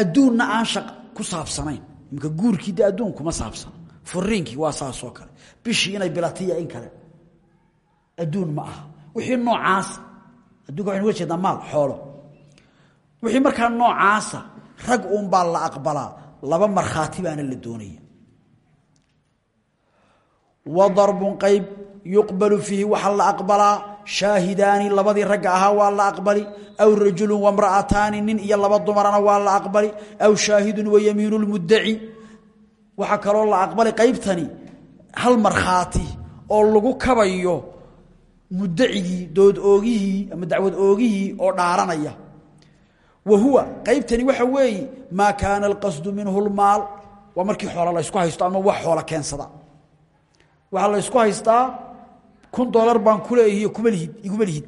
adduunna aan shaq ku saabsanayn. Imika guurkii de adduun kuma saabsana furiinkii waa saasoo kale. Bishii inay bilatiya in kale. Adduun ma aha. Wixii noocaasa adduunka waxaynu uga maal xoolo. Wixii markaa noocaasa rag uunbaa la aqbalaa laba markhaati baana la doonaya. Wa darbun qayb yuqbalu fiihi waxaa la aqbalaa shaahidaani labadii ragga ahaa waa la aqbali aw rajulu wamra'ataani nin iyo laba dumarana waa la aqbali aw shaahidun wayamiinu lmuddaci waxaa kaloo la aqbali qaybtani hal markhaati oo lagu kabayo muddacigii dood oogihii ama dacwad oogihii oo dhaaranaya wa huwa qaybtani waxa weeye maa kaana alqasdu minhu lmaal waa markii xoolo la ysku haysto ama wax xoolo keensada. Waxaa la ysku haystaa kun dolar baan kuleeyihiy kuma lihid iguma lihid.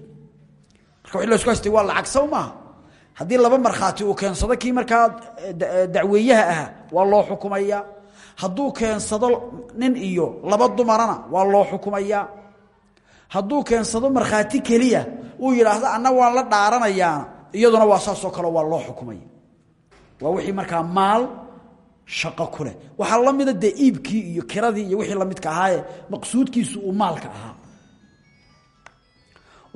Marka wixii la isku haystay waa lacag saw maaha. Haddii laba markhaati uu keensado kii markaa dacweeyaha ahaa waa loo xukumayaa hadduu keensado nin iyo laba dumarana waa loo xukumayaa hadduu keensado markhaati keliya uu yidhaahdo anna waan la dhaaranayaana iyaduna waa saasoo kale waa loo xukumaya waa wixii markaa maal shaqo ku leh. Waxaa la mida dee iibkii iyo kiradii iyo wixii lamidka ahaaye maqsuudkiisu uu maalka ahaa.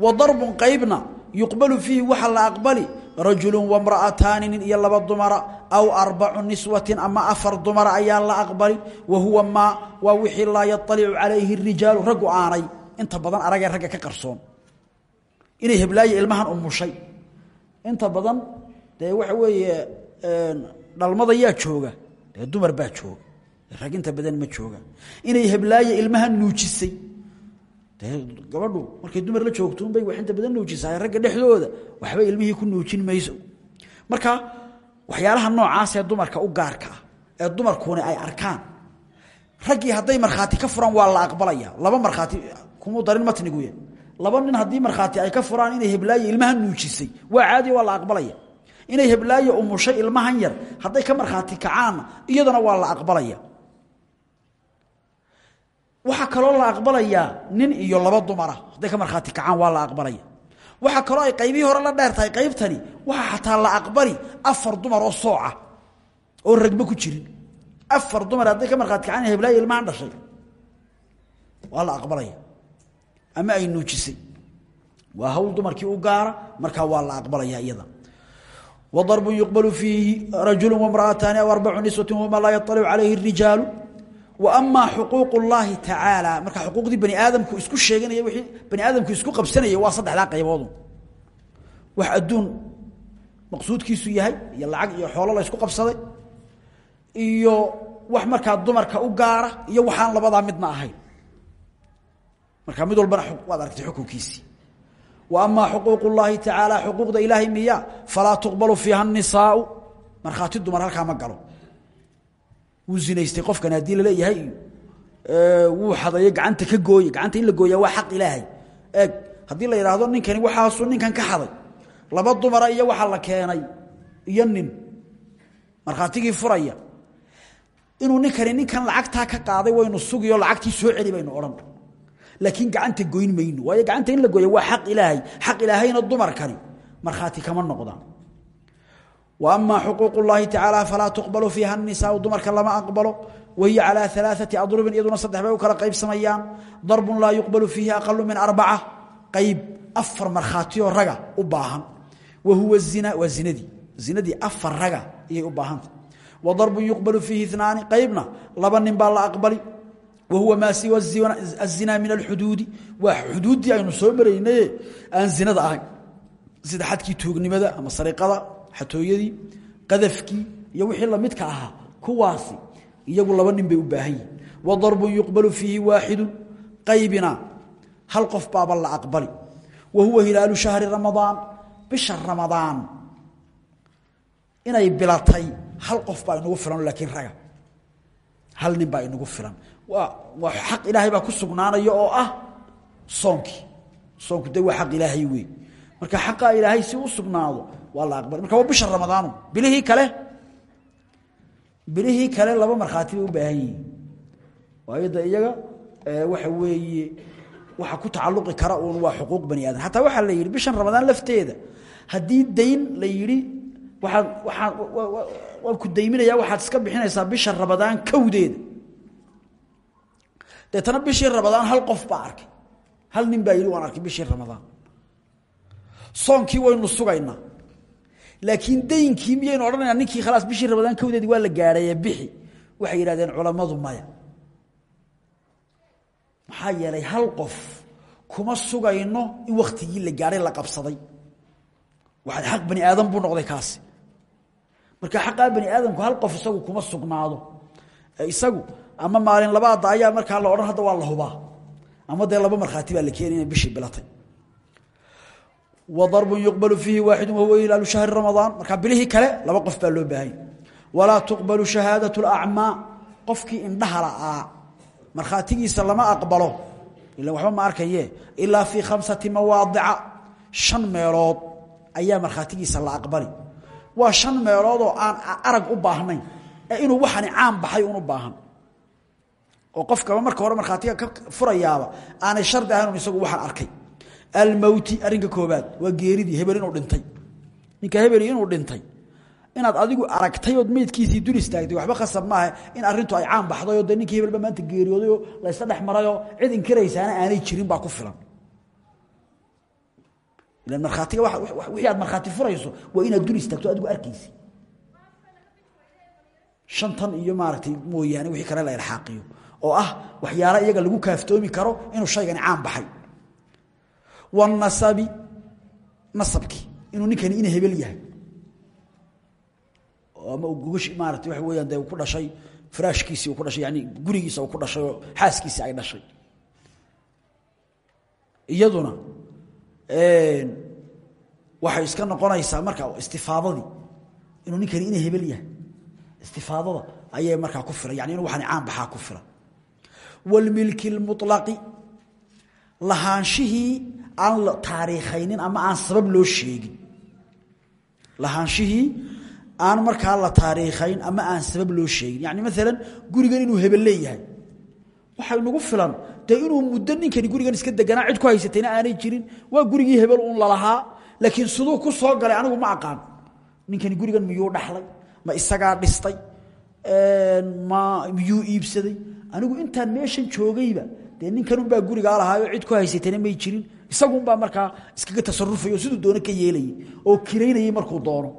Wa darbun qaybna yuqbalu fiihi waxa la aqbali rajulu wamra'ataani nin iyo laba dumara aw arbacu niswatin ama afar dumara ayaa la aqbali wa huwa maa waa wixii laa yaطalicu calayhi rijaalu raggu aanay. Inta badan aragee ragga ka qarsoon. Inay heblaaye ilmahan umushay inta badan dee waxa weeye dhalmada yaa jooga dee dumar baa jooga rag inta badan ma jooga. Inay heblaaye ilmahan nuujisay dee gabadhu markay dumar la joogto unbay wax inta badan nuujisaa ragga dhexdooda waxba ilmihii ku nuujin mayso. Marka waxyaalaha noocaas ee dumarka u gaarka ah ee dumarkuuni ay arkaan raggii hadday markhaati ka furaan waa la aqbalaya. Laba markhaati kumuu darin matniguya laba nin haddii markhaati ay ka furaan inay heblaaye ilmahan nuujisay waa caadi waa la aqbalaya. Inay heblaaye umushay ilmahan yar hadday ka markhaati kacaanna iyaduna waa la aqbalaya. Waxaa kaloo la aqbalayaa nin iyo laba dumara hadday ka markhaati kacaan waa la aqbalaya. Waxaa kaloo ay qaybihii hore la dheer qaybtani waxaa xataa la aqbali afar dumar oo sooca oo ragba ku jirin. Afar dumar hadday ka markhaati kacaan heblaaye ilmahan dhashay waa la aqbalaya ama ay nuujisay. Waa hawl dumarkii u gaara markaa waa la aqbalaya iyada. Wadarbu yuqbalu fiihi rajulu wamraataani aw arbacu niswati wama laa yaalicu calayhi اrijaalu wa amaa xuquuq اllaahi tacaala marka xuquuqdii bani aadamku isku sheeganaya wii bani aadamku isku qabsanaya waa saddexdaa qayboodu wax adduun maqsuudkiisu yahay iyo lacag iyo xoolo la ysku qabsaday iyo wax markaa dumarka u gaara iyo waxaan labadaa midna ahayn marka mid walbana waad aragtay xukunkiisii wa amaa xuquuq اllaahi tacaala xuquuqda miya falaa tuqbalu fiiha nisaau markhaati dumar halkaa ma galo. Wuu zinaystay qofkan haddii la leeyahay wuu xadayo gacanta ka gooye gacanta in la gooyaa waa xaq ilaahay. Eeg haddii la yidhaahdo ninkani waxaasuu ninkan ka xaday. Laba dumara iyo waxa la keenay iyo nin. Markhaatigii furaya inuu ninkani ninkan lacagtaa ka qaaday waynu sugiyo lacagtii soo celi baynu odhan laakiin gacanta goyn mayno. Waayo gacanta in la gooya waa xaq ilaahay. Xaq ilaahayna dumarkani markhaati kama noqdaan. Wa amaa xuquuq ullaahi tacaala falaa tuqbalu fiiha annisaau dumarka lama aqbalo. Wahiya calaa alaaati adrubin iyaduna saddex bay u kala qaybsamayaan darbun laa yuqbalu fiihi aqalu min arbaca. Qayb afar markhaatiyoo raga u baahan. Wa huwa zina waa zinadii zinadii afar raga ayay u baahanta wa darbun yuqbalu fiihi inaani qaybna laba nin baa la aqbali wahuwa maa siwa azinaa min alxuduudi waa xuduuddii aynu soo maraynaye aan zinada ahayn sida xadkii tuugnimada ama sariqada xatooyadii qadafkii iyo wixii lamidka ahaa kuwaasi iyagu laba nin bay u baahan yihiin wa darbun yuqbalu fiihi waaxidu qaybina hal qof baaba la aqbali wa huwa hilaalu shahri ramadaan bisha ramadaan inay bilatay hal qof baa filan waa waa xaq ilaahay baa ku sugnaanaya oo ah soonkii soonku de waa xaq ilaahay wey marka xaqaa ilaahay si u sugnaado waa la aqbali marka waa bisha ramadaanu bilihii kale bilihii kale laba markhaati bay u baahan yihiin. Waayo de iyaga waxa weeye waxa ku tacalluqi kara uun waa xuquuq bani aadam. Xataa waxaa la yidhi bishan ramadaan lafteeda haddii dayn la yidhi waaad waaa waan ku dayminaya waxaad iska bixinaysaa bisha ramadaan kowdeeda deetana bishii ramadaan hal qof baa arkay. Hal nin baa waan arkay bishii ramadaan. Soonkii waynu sugaynaa. Laakiin daynkii miyaynu odhanaynaa ninkii khalaas bishii ramadaan kowdeedii waa la gaadhaye bixi. Waxay yidhahdeen culammadu maya. Maxaa yeelay hal qof kuma sugayno in waktigii la gaadhay la qabsaday. Waxaad xaq bani aadam buu noqday kaasi. Marka xaqaa bani aadamku hal qof isagu kuma sugnaado. Isagu ama maalin labaada ayaa markaa la odhan hadda waa la hubaa. Ama dee laba markhaati baa la keenay inay bishii bilatay. Wa darbun yuqbalu fiihi waaxidu wahuwa ilaalu shahri ramadaan. Markaa bilihii kale laba qof baa loo baahanya walaa tuqbalu shahaadatu lacmaa qofkii indhaha la'aa markhaatigiisa lama aqbalo. Ila waxba ma arkaye ilaa fii khamsati mawaadica. Shan meelood ayaa markhaatigiisa la aqbali. Waa shan meeloodoo aan arag u baahnayn. Ee inuu waxani caan baxay un baahan oo qofkaba marka hore markhaatiga ka furayaaba aanay shardi ahayn isagu waxaan arkay. Almowti arrinka koobaad waa geeridii hebel inuu dhintay. Ninka hebeli inuu dhintay. Inaad adigu aragtay ood meydkiisii dul istaagtay waxba khasab maaha in arrintu ay caan baxday oo ninkii hebelba maanta geeriyoodayoo laysla dhex marayoo cid inkiraysaana aanay jirin baa ku filan. Ilan markhaatiga wixii aad markhaati furayso waa inaad dul istaagto adigu arkaysi shantan iyo maaragtay mooyaane wixii kale la ilxaaqiyo oo ah waxyaala iyaga lagu kaaftoomi karo inuu shaygani caan baxay. Wanasabi nasabkii inuu ninkani ina hebel yahay. Ama gogash maarata waxa weyaan dee ku dhashay firaashkiisii ku dhashay yani gurigiisa ku dhashay oo ay dhashay. Iyaduna waxay iska noqonaysaa marka istifaadadii inuu ninkani ina hebel yahay. Istifaadada ayay markaa ku filan yani inu waxani baxaa ku filan walmilki lmulaqi lahaanshihii aan taariikhaynin ama aan sabab loo sheegin lahaanshihii aan markaa la taariikhayn ama aan sabab loo sheegin yani maalan gurigan inuu hebel leeyahay waxay nagu filan dee inuu muddo ninkani gurigan iska deganaa cid ku haysatayna aanay jirin waa gurigii hebel uun lalahaa laakiin siduu ku soo galay anigu ma aqaan ninkani gurigan miyuu dhaxlay ma isagaa dhistay miyuu iibsaday. Anigu intaan meeshan joogayba dee ninkanunbaa gurigaa lahaayo cid ku haysatayna may jirin. Isagunbaa markaa iskaga tasarufay siduu doono ka yeelayay oo kiraynayay markuu doono.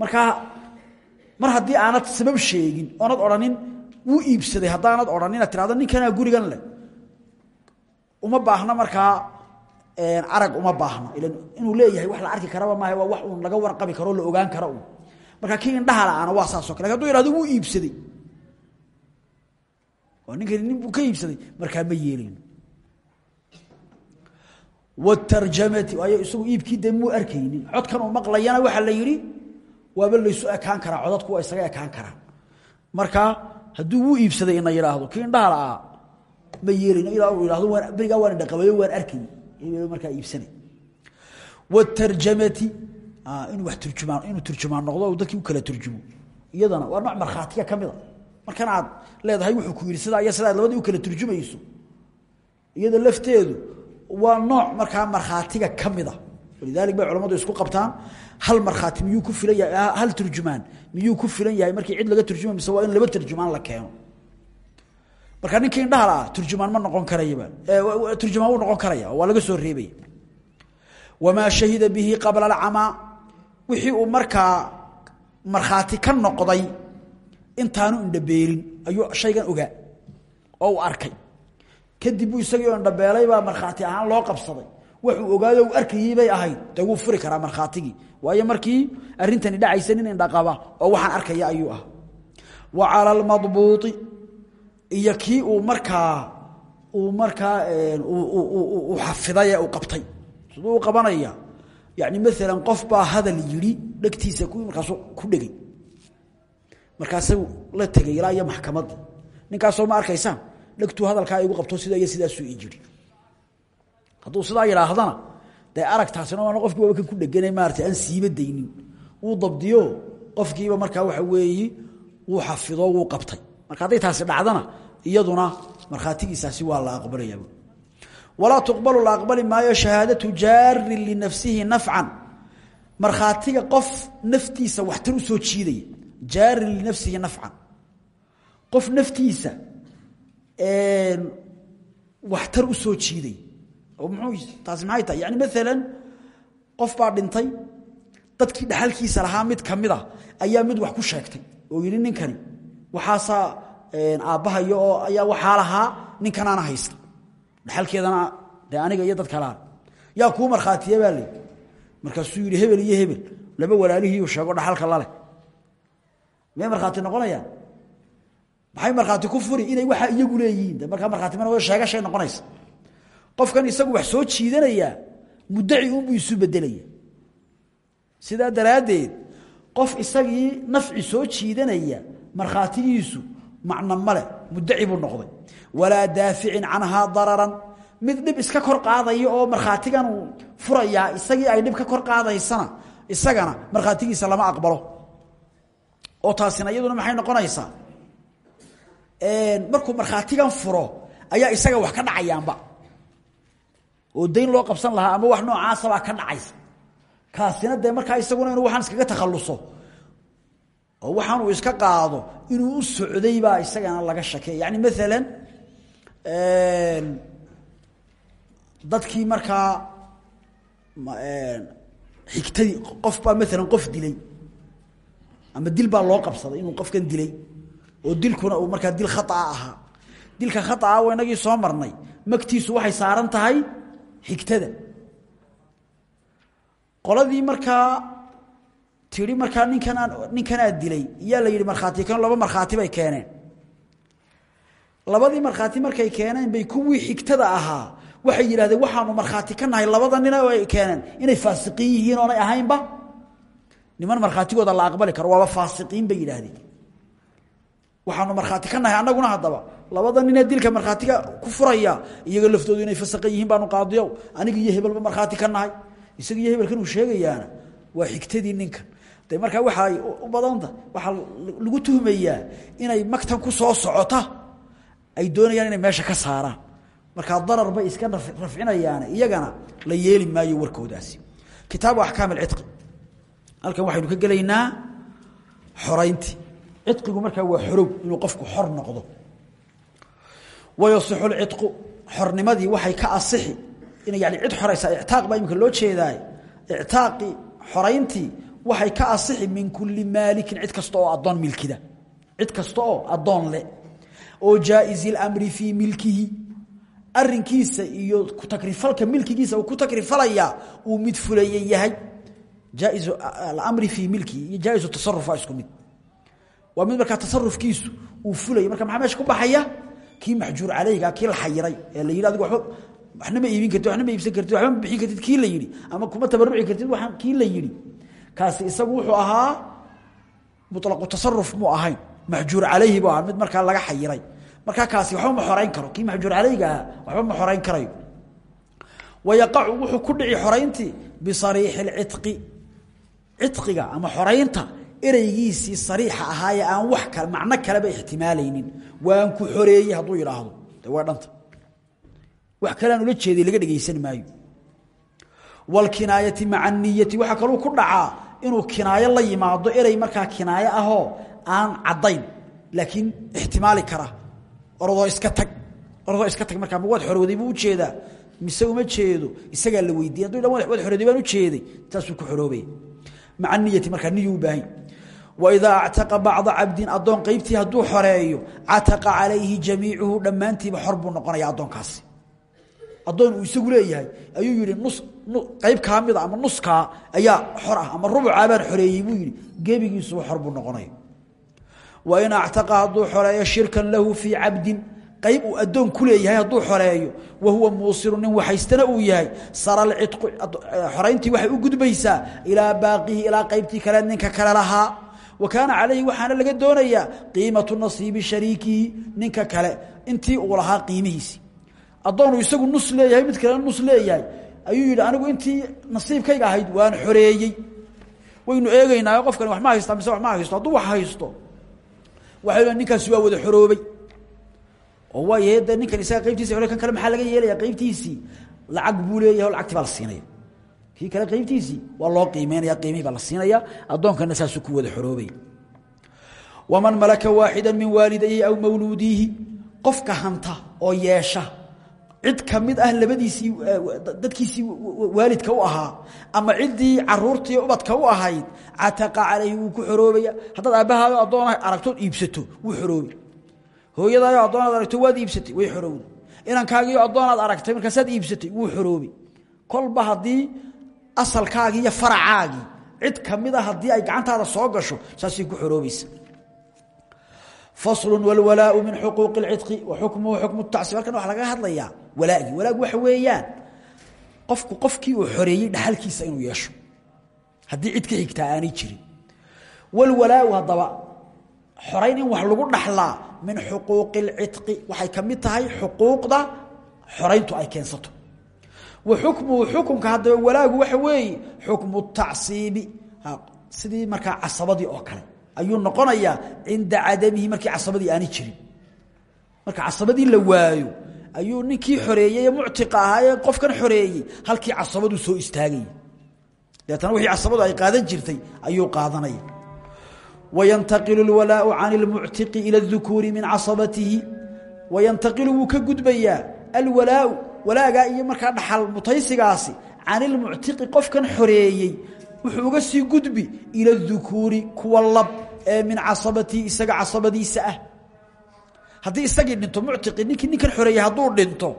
Markaa mar haddii aanad sabab sheegin oonad odhanin wuu iibsaday. Haddaanad odhanin ad tirahdo ninkanaa gurigan leh. Uma baahna markaa arag uma baahno ila inuu leeyahay wax la arki karaba maaha waa wax uun laga warqabi karo la ogaan karo markaa kii indhaha la'aana waa saasoo kale. Haduu yihahdo wuu iibsaday. Oo ninkani nin buu ka iibsaday. Markaa ma yeelayno wاtarjamati waayo isagu iibkii de muu arkaynin. Codkan uu maqlayana waxaa la yidhi waaba laysu ekaan karaa. Codadku waa isaga ekaan karaan marka hadduu wuu iibsaday ina yidhaahdo kii indhaha ma yeelayno ilaa uu yihahdo waan berigaa waan indhaqabayo waan arkay markaa iibsanay. Wاtarjamati inuu wax turjumaan inuu turjumaan noqdo dadkii u kala turjumo. Iyadana waa nooc markhaatiya ka mida markan aad leedahay wuxuu ku yidhi sidaa iyo sidaa labadii u kala turjumayso. Iyada lafteedu waa nooc markaa markhaatiga ka mida walidalik bay culamadu isku qabtaan hal markhaati miyuu ku filan yahay hal turjumaan miyuu ku filan yahay markii cid laga turjumay mise waa in laba turjumaan la keeno. Marka ninkii indhaha la-ah turjumaan ma noqon karayaba. Turjumaan wuu noqon karaya waa laga soo reebaya. Wamaa shahida bihi qabla alcamaa wixii uu markaa markhaati ka noqday intaanu indhabeelin ayuu shaygan ogaa oo uu arkay. Kadib buu isagii oo indhabeelay baa markhaati ahaan loo qabsaday. Waxuu ogaado uu arkayey bay ahayd. Dee furi karaa markhaatigii. Waayo markii arrintani dhacaysa nin indhaqaba oo waxaan arkaya ayuu ah wa cala almadbuuطi iyo kii uu markaa uu markaa uu xafiday uu qabtay. Siduu u yani maalan qof baa hadal yidhi dhegtiisa kuwii markaasu ku dhegay markaasuu la tegay ilaa iyo maxkamadda ninkaasoo ma arkaysaan dhegtuu hadalkaa igu qabto sidaa iyo sidaasuu i jiri. Hadduu sidaa yidhaahdana dee aragtaasina waana qofkii waaba kan ku dhegana maarata aan siiba daynin. Wuu dabdiyo qofkiiba markaa waxa weeyi wuu xafido wuu qabtay. Marka hadday taasi dhacdana iyaduna markhaatigiisaasi waa la aqbalaya walaa tuqbalu la aqbali maayo shahaadatu jaarin linafsihi nafcan. Markhaatiga qof naftiisa waxtar u soo jiidaya. Jaarin linafsihi nafcan. Qof naftiisa waxtar u soo jiiday oo muxuu taasi maxay tahay? Yani maalan qof baa dhintay dadkii dhaxalkiisa lahaa mid ka mid a ayaa mid wax ku sheegtay. Oo yidhi ninkani waxaasaa aabbahayo oo ayaa waxaa haysta dhaxalkeedana dee aniga iyo dad kalaa yaa kuu markhaatiya baa ley markaasuu yidhi hebel iyo hebel laba walaalihiiu sheego dhaxalka laleh miyay markhaati noqonayaan? Maxay markhaati ku furi inay waxa iyagu leeyihiin? De markaa markhaati ma sheegashay noqonaysa. Qofkan isagu wax soo jiidanayaa muddaci unbuu isu bedelaya sidaa daraaddeed qof isagii nafci soo jiidanaya markhaatigiisu macno male muddaci buu noqday. Walaa daaficin canhaa dararan. Mid dhib iska kor qaadaya oo markhaatigan uu isagii ay dhib ka kor qaadaysana isagana markhaatigiisa lama aqbalo. Oo taasina iyaduna maxay noqonaysaa? Markuu markhaatigan furo ayaa isaga wax ka dhacayaanba. Oo dayn loo qabsan lahaa ama wax noocaasabaa ka dhacaysa. Kaasina dee markaa isaguna inuu waxaan iskaga takhaluso oo waxaan uu iska qaado inuu u socday baa isagana laga shakeeya yani maalan dadkii markaa xigtadii qof baa maalan qof dilay. Ama dil baa loo qabsaday inuu qofkan dilay. Oo dilkuna uu markaa dil khaaa ahaa. Dilka khaaa wa inagii soo marnay. Magtiisu waxay saaran xigtada. Qoladii markaa tii markaa ninkanaa ninkanaa dilay. Iyaa la yihi markhaati keen laba markhaati bay keeneen. Labadii markhaati markay keeneen bay kuwii xigtada ahaa. Waxay yidhahdeen waxaanu markhaati ka labada nina ay keeneen. Inay faasiqiin yihiin oonay ahaynba? Niman markhaatigooda la aqbali karo waaba faasiqiin bay yidhaahdeen. Waxaanu markhaati ka nahay annaguna haddaba. Labada ninee dilka markhaatiga ku furaya iyaga laftoodu inay yihiin baanu qaadiyow. Aniga iyo hebelba markhaati ka isaga iyo hebelkan uu sheegayaana waa xigtadii ninkan de markaa waxaay u badanta waxaa lagu tuhmayaa inay magtan ku soo socota ay doonayaan inay meesha ka saaraan. Markaa darar bay iska rafcinayaane iyagana la yeeli maayo warkoodaasi. Kitaabu axkaam alcidqi halkan waxaynu ka gelaynaa xorayntii. Cidqigu markaa waa xorow inuu qofku xor noqdo. Wayasixu lcidqu xornimadii waxay ka asixi. Inay yani cid xoraysaa ictaaq baa imika loo jeedaay. Ictaaqii xorayntii waxay ka asixi min kuli maalikin cid kasta oo addoon milkida. Cid kasta oo addoon leh. Oo jaa'izi lamri fii milkihi. Arinkiisa iyo kutakrifalka milkigiisa ku takrifalayaa uu mid fulaya yahay. Jaaiz alamri fii milkihi iyo jaaizu tasaruf waa isku mid. Waa mid markaa tasarufkiisu uu fulaya marka maxaa ku baxaya? Kii maxjuur caleyga kii la xayiray. Ee la yidhi adigu waxna ma iibin kartid waxna ma iibsan kartid waxba ma bixin kartid kii la yidhi. Ama kuma tabaruci kartid waa kii la yidhi kaasi isagu wuxuu ahaa mulaqu tasaruf muu ahayn. Maxjuur caleyhi buu mid markaa laga xayiray. Markaa kaasi waxba ma xorayn karo. Kii maxjuur caleyga ahaa waxba ma xorayn wayaqacu wuxuu ku dhici xorayntii bisariixi lcidqi cidqiga ama xoraynta ereygiisii sariixa ahaaye aan wax kale macno kaleba ixtimaalaynin. Waan ku xoreeyey hadduu yidhaahdo. Waa dhanta. Wax kaleaan ula jeeday laga dhegaysan maayo. Wlkinaayati maca niyati waxaa kaluu ku dhacaa inuu kinaayo la yimaado erey markaa kinaayo ahoo aan caddayn laakiin ixtimaali kara. Orodoo iska tag orodoo iska tag markaa ma waad xorowday buu u jeedaa mise uma jeedo isagaa la weydiiy haduu waad xorowday baan ujeeday saasuu ku xoroobaya maca markaa niyu u baahan. Waidaa actaqa bacda cabdin addoon qeybtii hadduu xoreeyo cataqa calayhi jamiicuhu dhammaantiiba xor noqonaya addoonkaasi addoon uu isagu leeyahay ayuu yihi nus qayb kaa mida ama nuskaa ayaa xor ah ama rubucaa baan xoreeyey buu yihi gebigiisuba xor buu noqonaya. Wain actaqa hadduu xoreeyo shirkan lahu fii cabdin qayb uu addoon ku leeyahay hadduu xoreeyo. Wa huwa muusiru nin waxaystana uu yahay sara alcidqu xorayntii waxay u gudbaysaa ilaa baaqihi ilaa qaybtii kale ninka kale lahaa. Wa kaana calayhi waxaana laga doonayaa qiimatu nasiibi shariikihi ninka kale. Intii uu lahaa qiimihiisi addoonuu isagu nus leeyahay mid kalena nus leeyahay. Ayuu yidhi anigu intii nasiibkayga ahayd waan xoreeyey. Waynu eegeynaa qofkani wax ma haysta mise wax ma haysto? Hadduu wax haysto waxay ninkaasi waa wada xoroobay. Oo waayahe de ninkan isaga qaybtiisa kan kale maxaa laga yeelaya? Qaybtiisii lacag buu leeyahay o lacagtii siinaya. Kii kale qaybtiisii waa loo qiimeynaya qiimihii baa siinaya. Addoonkana saasuu ku wada xoroobay. Waman malaka waaxida min waalidayhi aw mawluudiihi qofka hanta oo yeesha cid ka mid ah labadiisii dadkiisii waalidka u ahaa ama ciddii caruurtii ubadka u ahayd cataqa calayhi ku xoroobaya. Haddaad aabbahaayo addoon aragtood iibsato wuu xoroobi. Hooyadaayo addoonaad aragto waad iibsatay way xorowda inankaagiiyo addoonaad aragtay markaasaad iibsatay wuu xoroobi. Kolba haddii asalkaagii iyo faracaagii cid ka mid a haddii ay gacantaada soo gasho saasay ku xoroobaysa faslu wlwalaau min xuquuqi اlcidqi wa xukmuhu xukmu tacsiib. Halkan waxa laga hadlayaa walaagii walaag waxa weeyaan qofku qofkii uu xoreeyey dhaxalkiisa inuu yeesho. Haddii cid ka xigtaa aanay jirin. Walwalaau haddaba xorayn in wax lagu dhaxlaa min xuquuqi اlcidqi waxay ka mid tahay xuquuqda xorayntu ay keensato. Wa xukmuhu xukunka haddaba walaagu waxa weeye xukmu tacsiibi. Sidii markaa casabadii oo kale ayuu noqonayaa cinda cadamihi markii casabadii aanay jirin. Marka casabadii la waayo ayuu ninkii xoreeyey ee muctiqa ahaa ee qofkan xoreeyey halkii casabadu soo istaagaya deetana wixii casabadu ay qaadan jirtay ayuu qaadanaya. Wayantaqilu lwalaau can ilmuctiqi ila اdukuuri min casabatihi. Wayantaqilu wuu ka gudbayaa alwalaau walaagaa iyo markaa dhaxal mutaysigaasi can ilmuctiqi qofkan xoreeyey wuxuu uga sii gudbi ila اdukuuri kuwa ee min casabatihi isaga casabadiisa ah. Haddii isagii dhinto muctiqi ninkii ninkan xoreeyey hadduu dhinto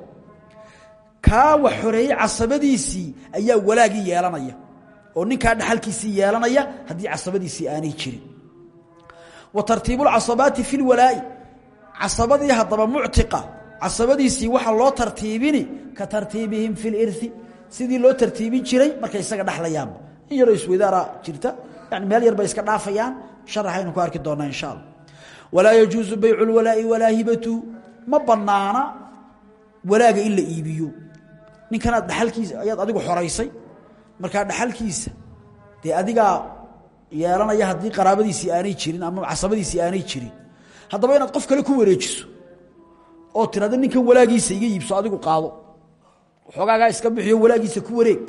kaa wax xoreeyey casabadiisii ayaa walaagii yeelanaya. Oo ninkaa dhaxalkiisii yeelanaya haddii casabadiisii aanay jirin. Wa tartiibu lcasabaati fi lwalaa'i casabadii haddaba muctiqa casabadiisii waxaa loo tartiibini ka tartiibihim fi lirhi sidii loo tartiibin jiray markay isaga dhexlayaanba in yaroo isweydaara jirta. Yani meel yar iska dhaafayaan. Sharaxaynu ku arki doonaa insha allah. Walaa yajuusu baycu lwalaa'i walaa hibatuhu ma banaana walaaga in iibiyo. Ninkanaad dhaxalkiisa ayaad adigu xoraysay. Markaa dhaxalkiisa dee adigaa yeelanaya haddii qaraabadiisii aanay jirin ama casabadiisii aanay jirin haddaba inaad qof kale ku wareejiso oo tirahdo ninkan walaagiisa iga iibso adigu qaado. Xoogaagaa iska bixiyo walaagiisa ku wareeg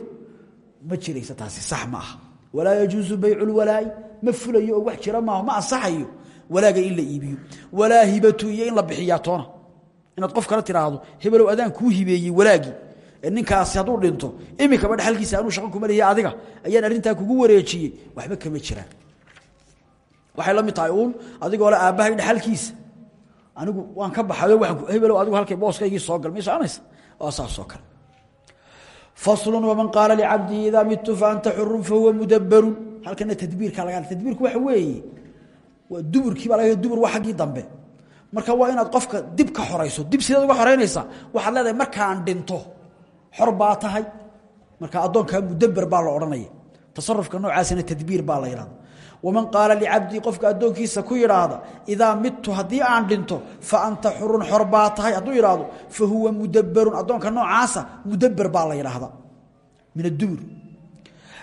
ma jiraysa taasi sax ma aha. Walaa yajuusu baycu lwalaa'i ma fulayo wax jira maaho ma ansaxayo walaaga in iibiyo. Walaa hibatu iyo la bixiyaa toona. Qof kale tiraahdo hebelow adaan kuu hibeeyey walaagii ninkaasi hadduu dhinto iminkaba dhexalkiisa anuu shaqo kuma lehiy adiga ayaan arrintaa kugu wareejiyey waxba kama jiraan. Waxay la mid tahay uun adigoo le aabbahay dhexalkiisa anigu waan ka baxayo waan hebelow adigu halkay booskaygii soo gal may soconaysa waa saasoo kale faslun waman qaala licabdihi idaa midtu fa anta xurun fahuwa mudabarun halkana tadbiirka laga tadbiirku waxa weeye waa duburkii baa laga dubur waa xaggii dambe marka waa inaad qofka dib ka xorayso dib sideed uga xoreynaysaa waxaad leedahay markaan dhinto xor baa tahay marka addoonkaa mudaber baa la odhanaya tasarufka noocaasina tadbiir baa la yidhahda waman qaala licabdii qofka addoonkiisa ku yidhaahda idaa midtu haddii aan dhinto fa anta xurun xor baa tahay hadduu yidhaahdo fa huwa mudaberun addoonka noocaasa mudaber baa la yidhaahda. Min adubur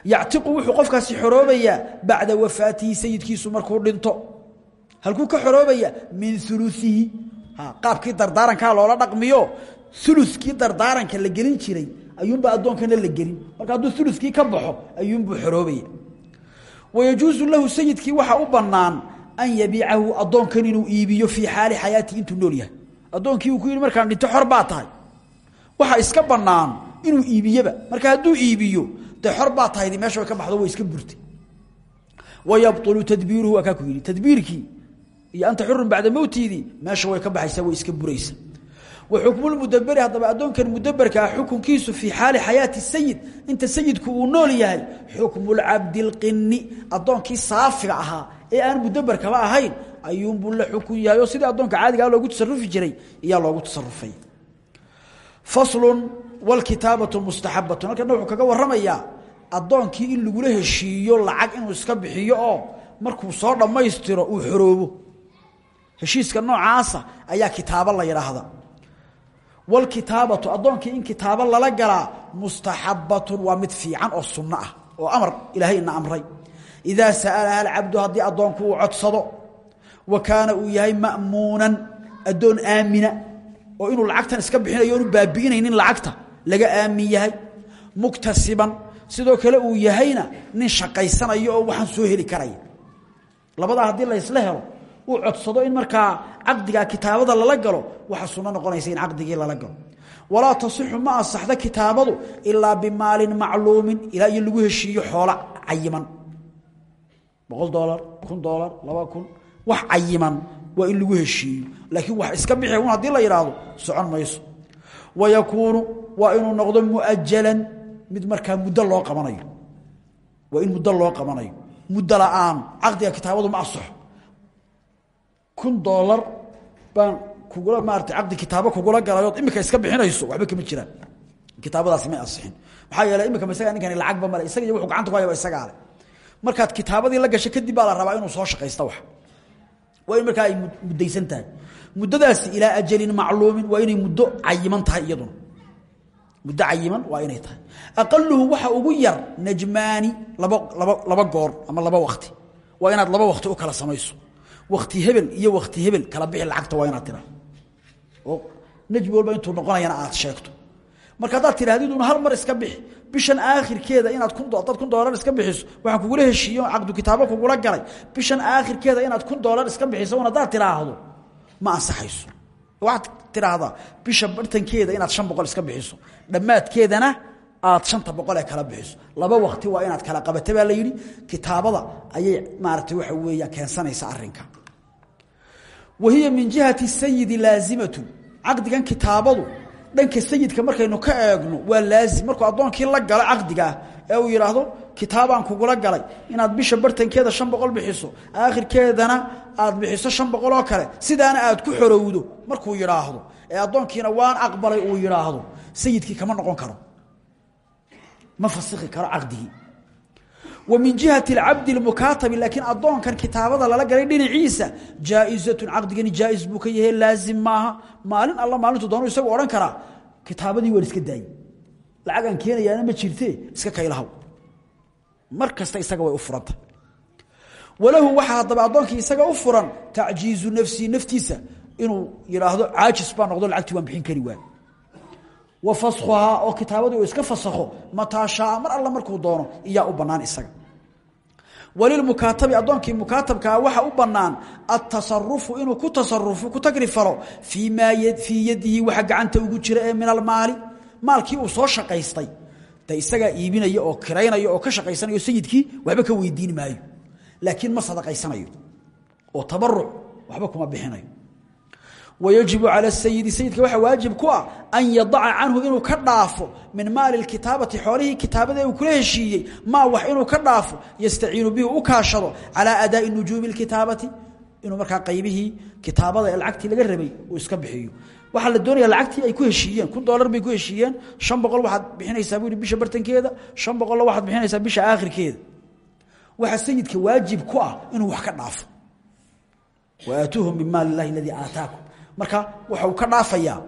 yactiqu wuxuu qofkaasi xoroobayaa bacda wafaatihi sayidkiisu markuu dhinto. Halkuu ka xoroobaya min uluihi qaabkii dardaarankaa loola dhaqmiyo ulukii dardaaranka la gelin jiray la gelin. Marka hadduu ulukii ka baxo ayuunbuu xoroobaya wayajuusu lahu sayidkii waxaa u bannaan an yabiicahu addoonkan inuu iibiyo fii xaali xayaatii intuu nool yahay addoonkii uu ku yidhi markaan dhinto xor baa tahay waxa iska bannaan inuu iibiyeba marka hadduu iibiyo dee xor baa tahaydi meesha way ka baxdo way iska burtay wayabطulu tadbiiruhu waa kaa ku yidhi tadbiirkii iyo anta xurun bacda mowtiidii meesha way ka baxaysaa way iska buraysa wa xukmulmudaberi haddaba addoonkan mudaberkaa xukunkiisu fii xaali xayaati sayid inta sayidku uu nool yahay xukmulcabdi lqini addoonkii saafiga ahaa ee aan mudaberkaba ahayn ayuunbuu la xukun yahay oo sidii addoonka caadigaa loogu tasarufi jiray iyaa loogu tasarufay faslun wlkitaabatu mustaxabatun halkana wuxuu kaga waramayaa addoonkii in lagula heshiiyo lacag inuu iska bixiyo oo markuu soo dhammaystiro uu xoroobo. Heshiiska noocaasa ayaa kitaabo la yidhaahda wlkitaabatu addoonkii in kitaabo lala galaa mustaxabatun waa mid fiican oo sunno ah oo amar ilaahay ina amray idaa sa'alaha alcabdu haddii addoonku uu codsado wa kaana uu yahay ma'muunan addoon aamina oo inuu lacagtan iska bixinayo onu baabi'inaynin lacagta laga aamin yahay muktasiban sidoo kale uu yahayna nin shaqaysanayo oo waxaan soo heli karaya labadaa haddii laysla helo uu codsado in markaa caqdigaa kitaabada lala galo waxa sunno noqonaysa in caqdigii lala galo. Walaa tasixu ma asaxda kitaabadu ilaa bimaalin macluumin ilaa iyo lagu heshiiyo xoola cayiman. Boqol dolar kun dolar laba kun wax cayiman waa in lagu heshiiyo. Laakiin wax iska bixi un haddii la yidhaahdo socon mayso. Wayakuunu waa inuu noqdo muajalan mid markaa muddo loo qabanayo. Waa in muddo loo qabanayo. Muddo la'aan caqdiga kitaabadu ma asaxo kun dolar baan kugula maarata caqdi kitaabo kugula galayood imika iska bixinayso waxba kama jiraan. Kitaabadaasi may asixin maxaa yeeley imika isaga ninkani lacagba male isaga wuxuu gacanta ku hayaba isagaa leh markaad kitaabadii la gasho kadib baa la rabaa inuu soo shaqaysta wax. Waa in ay muddaysan tahay. Muddadaasi ilaa ajalin macluumin waa inay muddo cayiman tahay iyaduna. Muddo cayiman waa inay tahay. Aqaluhu waxa ugu yar najmaani laba laba laba goor ama laba wakti waa inaad laba wakti u kala samayso wakti hebel iyo wakti hebel kala bixi lacagta waa inaad tiraa oo najmi walba intuu noqonayana aad sheegto. Marka haddaad tidhahdiduna hal mar iska bixi bishan aakhirkeeda inaad kun dad kun doolar iska bixiso waxaan kugula heshiiyo caqdu kitaabo kugula galay. Bishan aakhirkeeda inaad kun doolar iska bixiso un haddaad tidhaahdo ma ansaxayso. Waxaad tidhaahdaa bisha bartankeeda inaad shan boqol iska bixiso. Dhammaadkeedana aad shanta boqol ee kala bixiso. Laba wakti waa inaad kala qabata baa la yidhi. Kitaabada ayay maaragtay waxa weeyaan keensanaysa arrinka wa hiya min jihati sayidi laazimatu caqdigan kitaabadu dhanka sayidka markaynu ka eegno waa laazim markuu addoonkii la galo caqdigaah ee uu yidhaahdo kitaabaan kugula galay inaad bisha bartankeeda shan boqol bixiso aakhirkeedana aad bixiso shan boqol oo kale sidaana aad ku xorowdo markuu yidhaahdo ee addoonkiina waan aqbalay uu yidhaahdo sayidkii kama noqon karo ma fasikhi karo caqdigii wa min jihati alcabdi lmukaatabi laakiin addoonkan kitaabada lala galay dhinaciisa jaa-izatun caqdigani jaa-is buu ka yahay laazim maaha. Maalin alla maalintu doonu isagu odhan karaa kitaabadii waan iska daayey lacagaan keenayaana ma jirte iska kaylahaw. Mar kasta isaga way u furanta. Walahu waxaa haddaba addoonkii isaga u furan tacjiizu nafsihi naftiisa. Inuu yidhaahdo caajis baa noqdo lacagtii waan bixin kari waay wa faskhuhaa oo kitaabadii iska fasakho mataa shaaa mar alla markuu doono iyaa u bannaan isaga. Walilmukaatabi addoonkii mukaatabkaa waxa u bannaan atasarufu inuu ku tasarufo ku tagri falo fii maa fii yadihi waxa gacanta ugu jira ee min almaali maalkii uu soo shaqaystay. De isagaa iibinaya oo kiraynaya oo ka shaqaysanayo sayidkii waxba ka weydiin maayo. Laakiin ma sadaqaysanayo. Oo tabaruc waxba kuma bixinayo wayajibu cala sayidi sayidka waxaa waajib ku ah an yadaca canhu inuu ka dhaafo min maali kitaabati xoolihii kitaabada uu kula heshiiyey maa wax inuu ka dhaafo yastaciinu bihi u kaashado calaa adaai nujuumi kitaabati inuu markaa qaybihii kitaabada la doonaya lacagtii ay ku heshiiyeen kun dolar bay ku heshiiyeen shan waxaad bixinaysaa buu bisha bartankeeda shan boqolla waxaad bixinaysaa bisha aakhirkeeda waxaa sayidka waajib ku ah inuu wax ka dhaafo wa aatuuhum min maali aataakum marka waxa uu ka dhaafayaa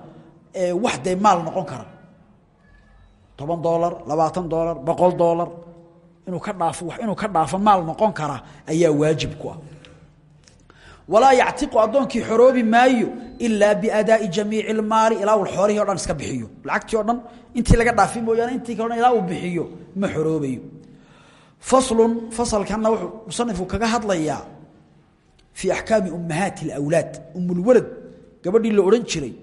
wax dee maal noqon kara toban dolar labaatan dolar boqol dolar inuu ka dhaafo wax inuu ka dhaafo maal noqon kara ayaa waajib ku ah. Walaa yactiqu addoonkii xoroobi maayo ilaa biadaai jamiici lmaali ilaa uu xoolihii o dhan iska bixiyo. Lacagtii o dhan intii laga dhaafi mooyaane intii kale dhan ilaa bixiyo ma xoroobayo. Faslun fasalkanna wuxuu musanifku kaga hadlayaa fii axkaami ummahaati alawlaad umulwalad gabadhii la odhan jiray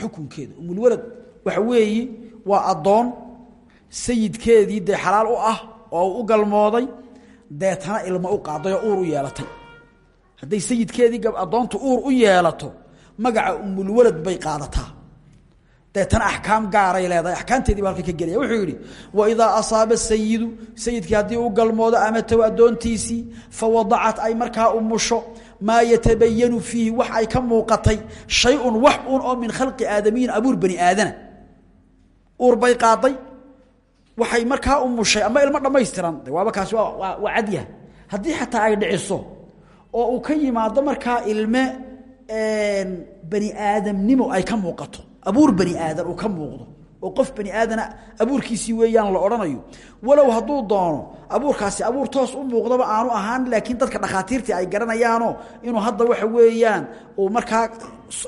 xukunkeeda. Umulwalad waxa weeyi waa addoon sayidkeedii dee xalaal u ah oo u galmooday deetana ilmo u qaaday oo uur u yeelatay. Hadday sayidkeedii addoontu uur u yeelato magaca umulwalad bay qaadataa. Deetana axkaam gaaray leedahay axkaamteedii ba halka ka gelaya wuxuu yidhi waidaa asaaba sayidu sayidkii haddii u galmoodo amatow addoontiisii fawadacat ay markaa umusho maa yatabayanu fiihi wax ay ka muuqatay shay-un wax un oo min khalqi aadamiyin abuur bani aadana. Uur bay qaaday waxay markaa umushay ama ilmo dhammaystiran. De waaba kaasi waa waa cadyah haddii xataa ay dhiciso oo uu ka yimaado markaa ilme bani aadamnimo ay ka muuqato abuur bani aadan uu ka muuqdo oo qof bani aadana abuurkiisii weeyaan la odhanayo. Walow hadduu doono abuurkaasi abuur toos u muuqdaba aanu ahaan laakiin dadka dhakhaatiirtii ay garanayaanoo inuu hadda waxa weeyaan uu markaa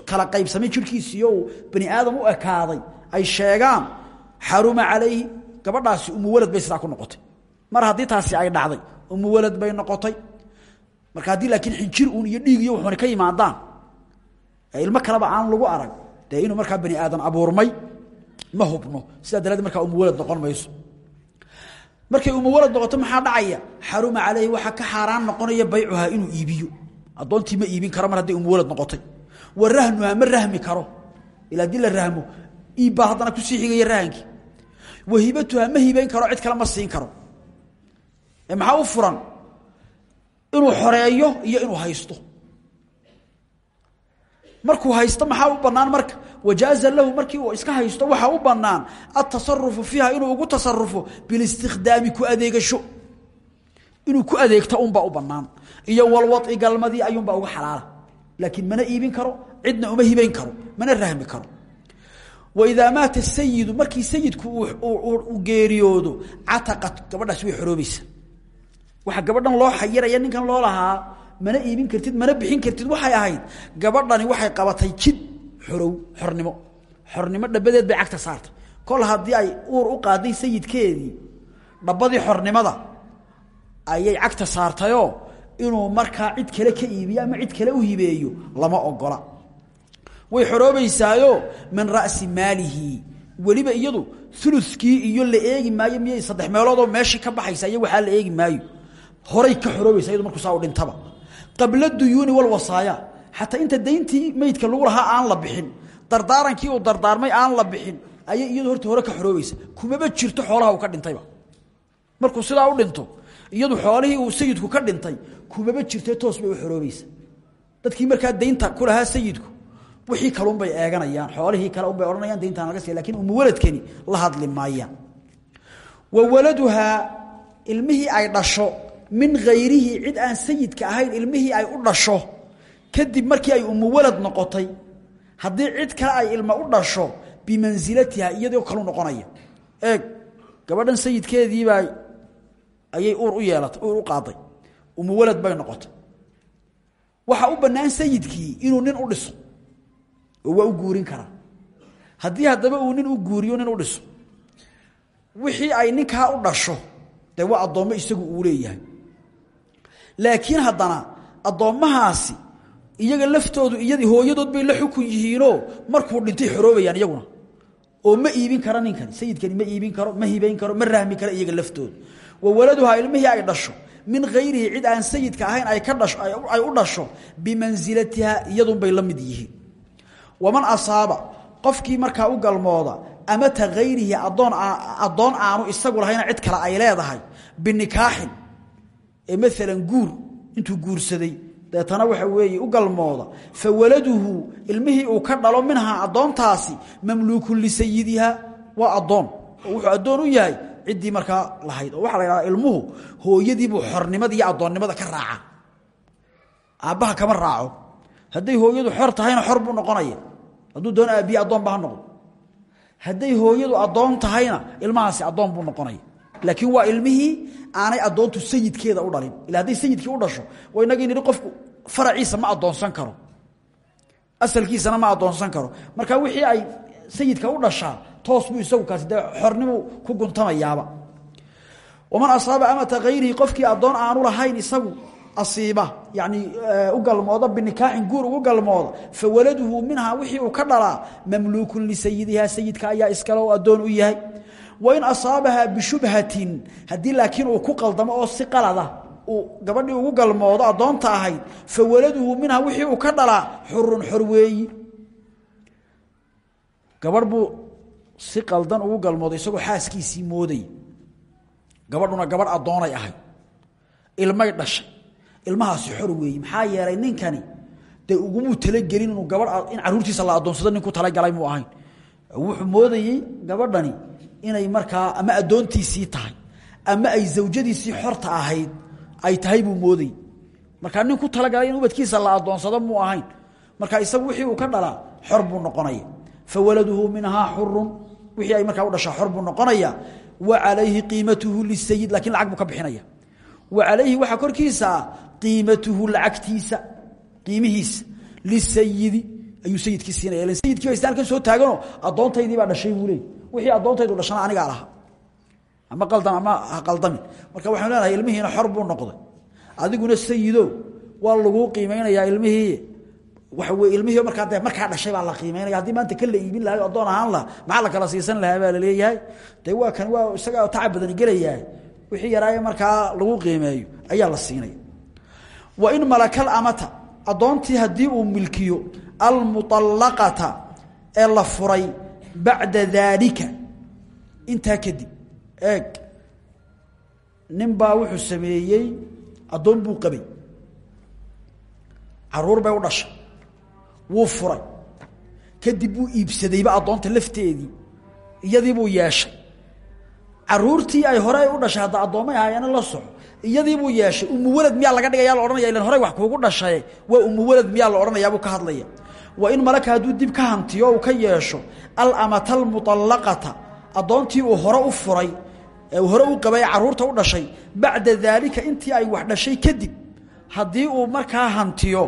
kala qaybsamay jirhkiisiiyo uu bani aadam u ekaaday ay sheegaan xaruma calayhi gabadhaasi umuwalad bay ku noqotay. Mar haddii taasi ay dhacday umuwalad bay noqotay. Marka haddii laakiin xinjir uun iyo dhiig iyo wuxuuna ka yimaadaan ilmo kaleba aan lagu arag dee inuu markaa bani aadan abuurmay ma hubno. Sidaa daraaddeed markaa umuwalad noqon mayso. Markay umuwalad noqoto maxaa dhacaya? Xaruma caleyhi waxaa ka xaaraan noqonaya baycuhaa inuu iibiyo. Addoontii ma iibin karo mar hadday umuwalad noqotay. Wa ma rahmi karo. Ila haddii la rahmo iibbaa haddana ku sii xigaya ma hibayn karo cid kale ma siin karo. Ee maxaa u furan? Inuu xoreeyo iyo inuu haysto. Markuu haysto maxaa u banaan marka wajaaza lahu markii uu iska haysto waxaa u banaan atasarufu fiiha inuu ugu tasarufo bilistikhdaami ku adeegasho. Inuu ku adeegto unbaa u banaan iyo walwai galmadii ayuunbaa uga xalaala. Laakiin mana iibin karo cidna uma hibayn karo mana rahmi karo. Waidaa maata sayidu markii sayidku uu geeriyoodo cataqat gabadhaasi way xoroobaysa waxaa gabadhan loo xayiraya ninkan loo lahaa mana iibin kartid mana bixin kartid waxay ahayd gabadhani waxay qabatay jid xorow xornimo. Xornimo dhabadeed bay cagta saartay. Kol haddii ay uur u qaaday sayidkeedii dhabadii xornimada ayay cagta saartayoo inuu markaa cid kale ka iibiyo ama cid kale u hibeeyo lama ogola. Way xoroobaysaayo min ra'si maalihi. Weliba iyadu ulukii iyo la eegi maayo miyay saddex meeloodoo meeshii ka baxaysa iyo waxaa la eegi maayo. Horay ka xoroobaysa iyadu markuu saa u dhintaba. Qabla duyuuni walwasaaya xataa inta dayntii meydka lagu lahaa aan la bixin dardaarankii uu dardaarmay aan la bixin ayay iyadu horta hore ka xoroobaysa kumaba jirto xoolaha uu ka dhintayba markuu sidaa u dhinto iyadu xoolihii uu sayidku ka dhintay kumaba jirte toos bay u xoroobaysa dadkii markaa daynta ku lahaa sayidku wixii kalunbay eeganayaan xoolihii kale unbay odhanayaan dayntaan laga siiya laakiin umuwaladkani la hadli maayaan. Wa waladuhaa ilmihii ay dhasho min hayrihi cid aan sayidka ahayn ilmihii ay u dhasho kadib markii ay umuwalad noqotay haddii cid kale ay ilma u dhasho bimansilatiha iyadoo kalu noqonaya. Eeg gabadhan sayidkeediibaa ayay uur u yeelatay uur u qaaday. Umuwalad bay noqotay. Waxaa u bannaan sayidkii inuu nin u dhiso oo waa u guurin karaa. Haddii haddaba uu nin u guuriyo nin u dhiso wixii ay ninkaa u dhasho dee waa addoommo isagu uu leeyahay. Laakiin haddana addoommahaasi iyaga laftoodu iyadii hooyadood bay la xukun yihiinoo markuu dhintay xoroobayaan iyaguna. oo ma iibin karo ninkani sayidkani ma iibin karo ma hibayn karo ma rahmi karo iyaga laftooda wa waladuhaa ilmihii ay dhasho min hayrihi cid aan sayidka ahayn ay u dhasho bimansilatiha iyadunbay la mid yihiin. Waman asaaba qofkii markaa u galmooda amata hayrihi addoon aanu isagu lahayna cid kale ay leedahay binikaaxin ee maalan guur intuu guursaday deetana waxa weeye u galmooda fa waladuhu ilmihii uu ka dhalo minhaa addoontaasi mamluukun lisayidiha waa addoon. Oo wuxuu addoon u yahay ciddii markaa lahayd. Oo waxaa la ydhahdaa ilmuhu hooyadiibuu xornimada iyo addoonnimada ka raaca. Aabbaha kama raaco. Hadday hooyadu xor tahayna xor buu noqonaya. Hadduu doon aabbiye addoonba ha noqdo hadday hooyadu addoon tahayna ilmahaasi addoon buu noqonaya. Laakiin waa ilmihii aanay addoontu sayidkeeda u dhalin. Ila hadday sayidkii u dhasho waa inagii nidhi qofku faraciisa ma addoonsan karo. Asalkiisana ma addoonsan karo. Marka wixii ay sayidka u dhashaa toos buu isagu kaasi dee xornimu ku guntamayaaba. Waman asaaba amata hayrihi qofkii addoon aanu lahayn isagu asiiba yani u galmooda binikaaxin guur ugu galmooda fa waladuhu minhaa wixii uu ka dhalaa mamluukun lisayidiha sayidka ayaa iskale oo addoon u yahay wain asaabahaa bishubhatin haddii laakiin uu ku qaldamo oo si qalada uu gabadhii ugu galmoodo addoonta ahayd fa waladuhu minhaa wixii uu ka dhalaa xurun xor weeyi. Gabadh buu si qaldan ugu galmooday isagoo xaaskiisii moodaya gabadhuna gabadh addoonay ahayd ilmay dhashay. Ilmahaasi xor weeye maxaa yeelay ninkani dee ugumuu talagelin inuu gabadh in caruurtiisa la addoonsado ninku talagalay wuxuu moodayey gabadhani inay markaa ama addoontiisii tahay ama ay zawjadiisii xorta ahayd ay tahay buu moodayey markaa nin ku talagalay in ubadkiisa la addoonsado muu ahayn. Marka isagu wixii uu ka dhalaa xor buu noqonaya. Fa waladuhu minhaa xurun wixii ay markaa u dhashaa xor buu noqonaya. Wa calayhi qiimatuhu lisayid lakiin lacag buu ka bixinaya. Wa calayhi waxaa korkiisa ah qiimatuhu lacagtiisa qiimihiisa lisayidi ayuu sayidkii siinaya sayidkii ba soo taaganoo addoontaydii baa dhashay buu leey wixii addoontaydu dhashana anigaa lahaa. Ama qaldan ama ha marka waxaanu leenahay ilmihiina xor buu noqday. Adiguna sayido waa laguu qiimeynayaa ilmihii. Weye ilmihii markaa dee markaa dhashay baa la qiimeynaya. Haddii maanta la iibin lahay addoon ahaan laha maxaa la kala siisan lahaa baa la leeyahay dee waa kan waa isagaa tacab badani gelayahay wixii yaraaye markaa lagu qiimeeyo ayaa la siinaya. Wa in malakal amata addoontii haddii uu milkiyo almuطallaqata ee la furay bacda daalika. Intaa kadib eeg nin baa wuxuu sameeyey addoon buu qabay. Caruur bay u dhashay. Wuu furay. Kadib buu iibsadayba addoonta lafteedii. Iyadii buu yeeshay. Caruurtii ay hore u dhashay hadda addoommay ahaayeena la soco. Iyadii buu yeeshay umuwalad miyaa laga dhigaya la odhanaya ilan horey wax kuugu dhashaye waa umuwalad miyaa la odhanayaabuu ka hadlaya wa in malaka hadduu dib ka hantiyo uu ka yeesho alamata almuطallaqata addoontii uu hore u furay ee hore u qabay carruurta u dhashay bacda daalika intii ay wax dhashay kadib haddii uu markaa hantiyo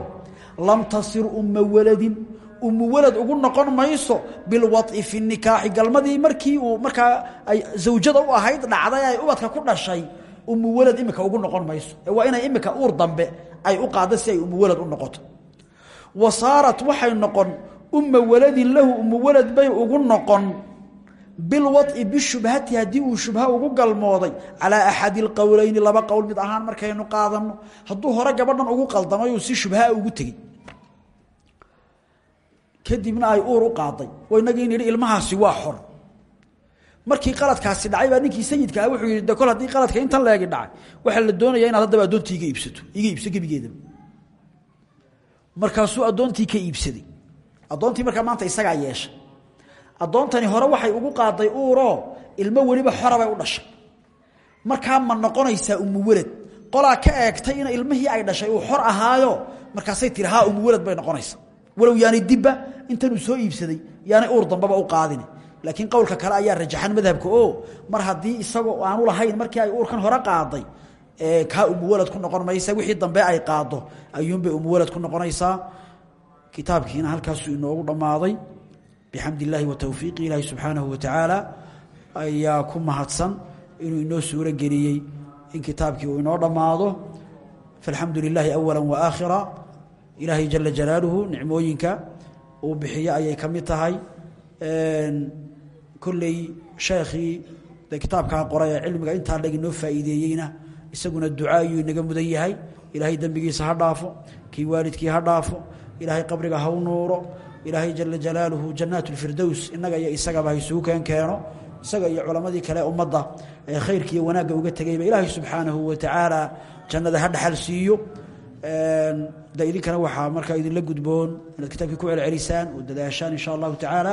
lam tasir umma waladin umu walad ugu noqon mayso bilwaطi fi nikaaxi galmadii markii uu markaa ay zawjada u ahayd dhacday ay ubadka ku dhashay umu walad imika ugu noqon mayso. Ee waa inay imika uur dambe ay u qaaddo si ay umu walad u noqoto wa saarat waxay noqon umma waladin lahu umu walad bay ugu noqon. Bilwaطi bishubhati haddii uu shubha ugu galmooday calaa axadi اlqowleyni laba qowl mid ahaan markaynu qaadano hadduu hore gabadhan ugu qaldamay uu si shubhaa ugu tegey. Kadibna ay uur u qaaday. Ilmahaasi waa xor. Markii qaladkaasi dhacay baa ninkii sayidka ah wuxuu yidhi de kol qaladka intan leegi dhacay waxaa la doonaya inaad haddaba addoontii iga iibsato iga iibso gebigeedaba markaasuu addoontii ka iibsaday. Addoontii markaa maanta isagaa yeeshay addoontani hore waxay ugu qaaday uuroo ilmo weliba xorabay u dhashay. Markaa ma noqonaysaa umu welad qolaa ka eegtay in ilmihii ay dhashay uu xor ahaayo markaasay tiri haa umu welad bay noqonaysaa. Walow yaanay dibba intanuu soo iibsaday yaanay uur dambaba u qaadin laakiin qowlka kale ayaa rajaxan madhabka oo mar haddii isagoo aanu lahayn markii ay uurkan hore qaaday kaa umuwalad ku noqon wixii dambe ay qaado ayuunbay umuwalad ku noqonaysaa kitaabkiina halkaasuu inoogu dhammaaday. Bixamd illaahi wa towfiiqi ilaahi subxaanahu wa tacaala ayaa ku mahadsan inuu inoo suuro geliyey in kitaabkii uu inoo dhammaado. Faalxamdu lilaahi awala wa aakhira. Ilaahay jala jalaaluhu nicmooyinka uu bixiyo ayay ka mid tahay. Kolley sheekhii de kitaabkaa qoray cilmiga intaa dheg inoo isaguna duca ayuu inaga mudan yahay. Ilaahay dembigiisa ha dhaafo kii waalidkii ha dhaafo ilaahay qabriga ha u nuuro ilaahay jala jalaaluhu jannaat lfirdows innaga iyo isagaba ha isugu keen keeno. Isaga iyo culammadii kale ummadda ee khayrka iyo wanaagga uga tegayba ilaahay subxaanahu wa tacaala jannada ha dhaxal siiyo. De idinkana waxaa markaa idinla gudboon inaad ku celcelisaan oo dadaashaan insha allahu tacaala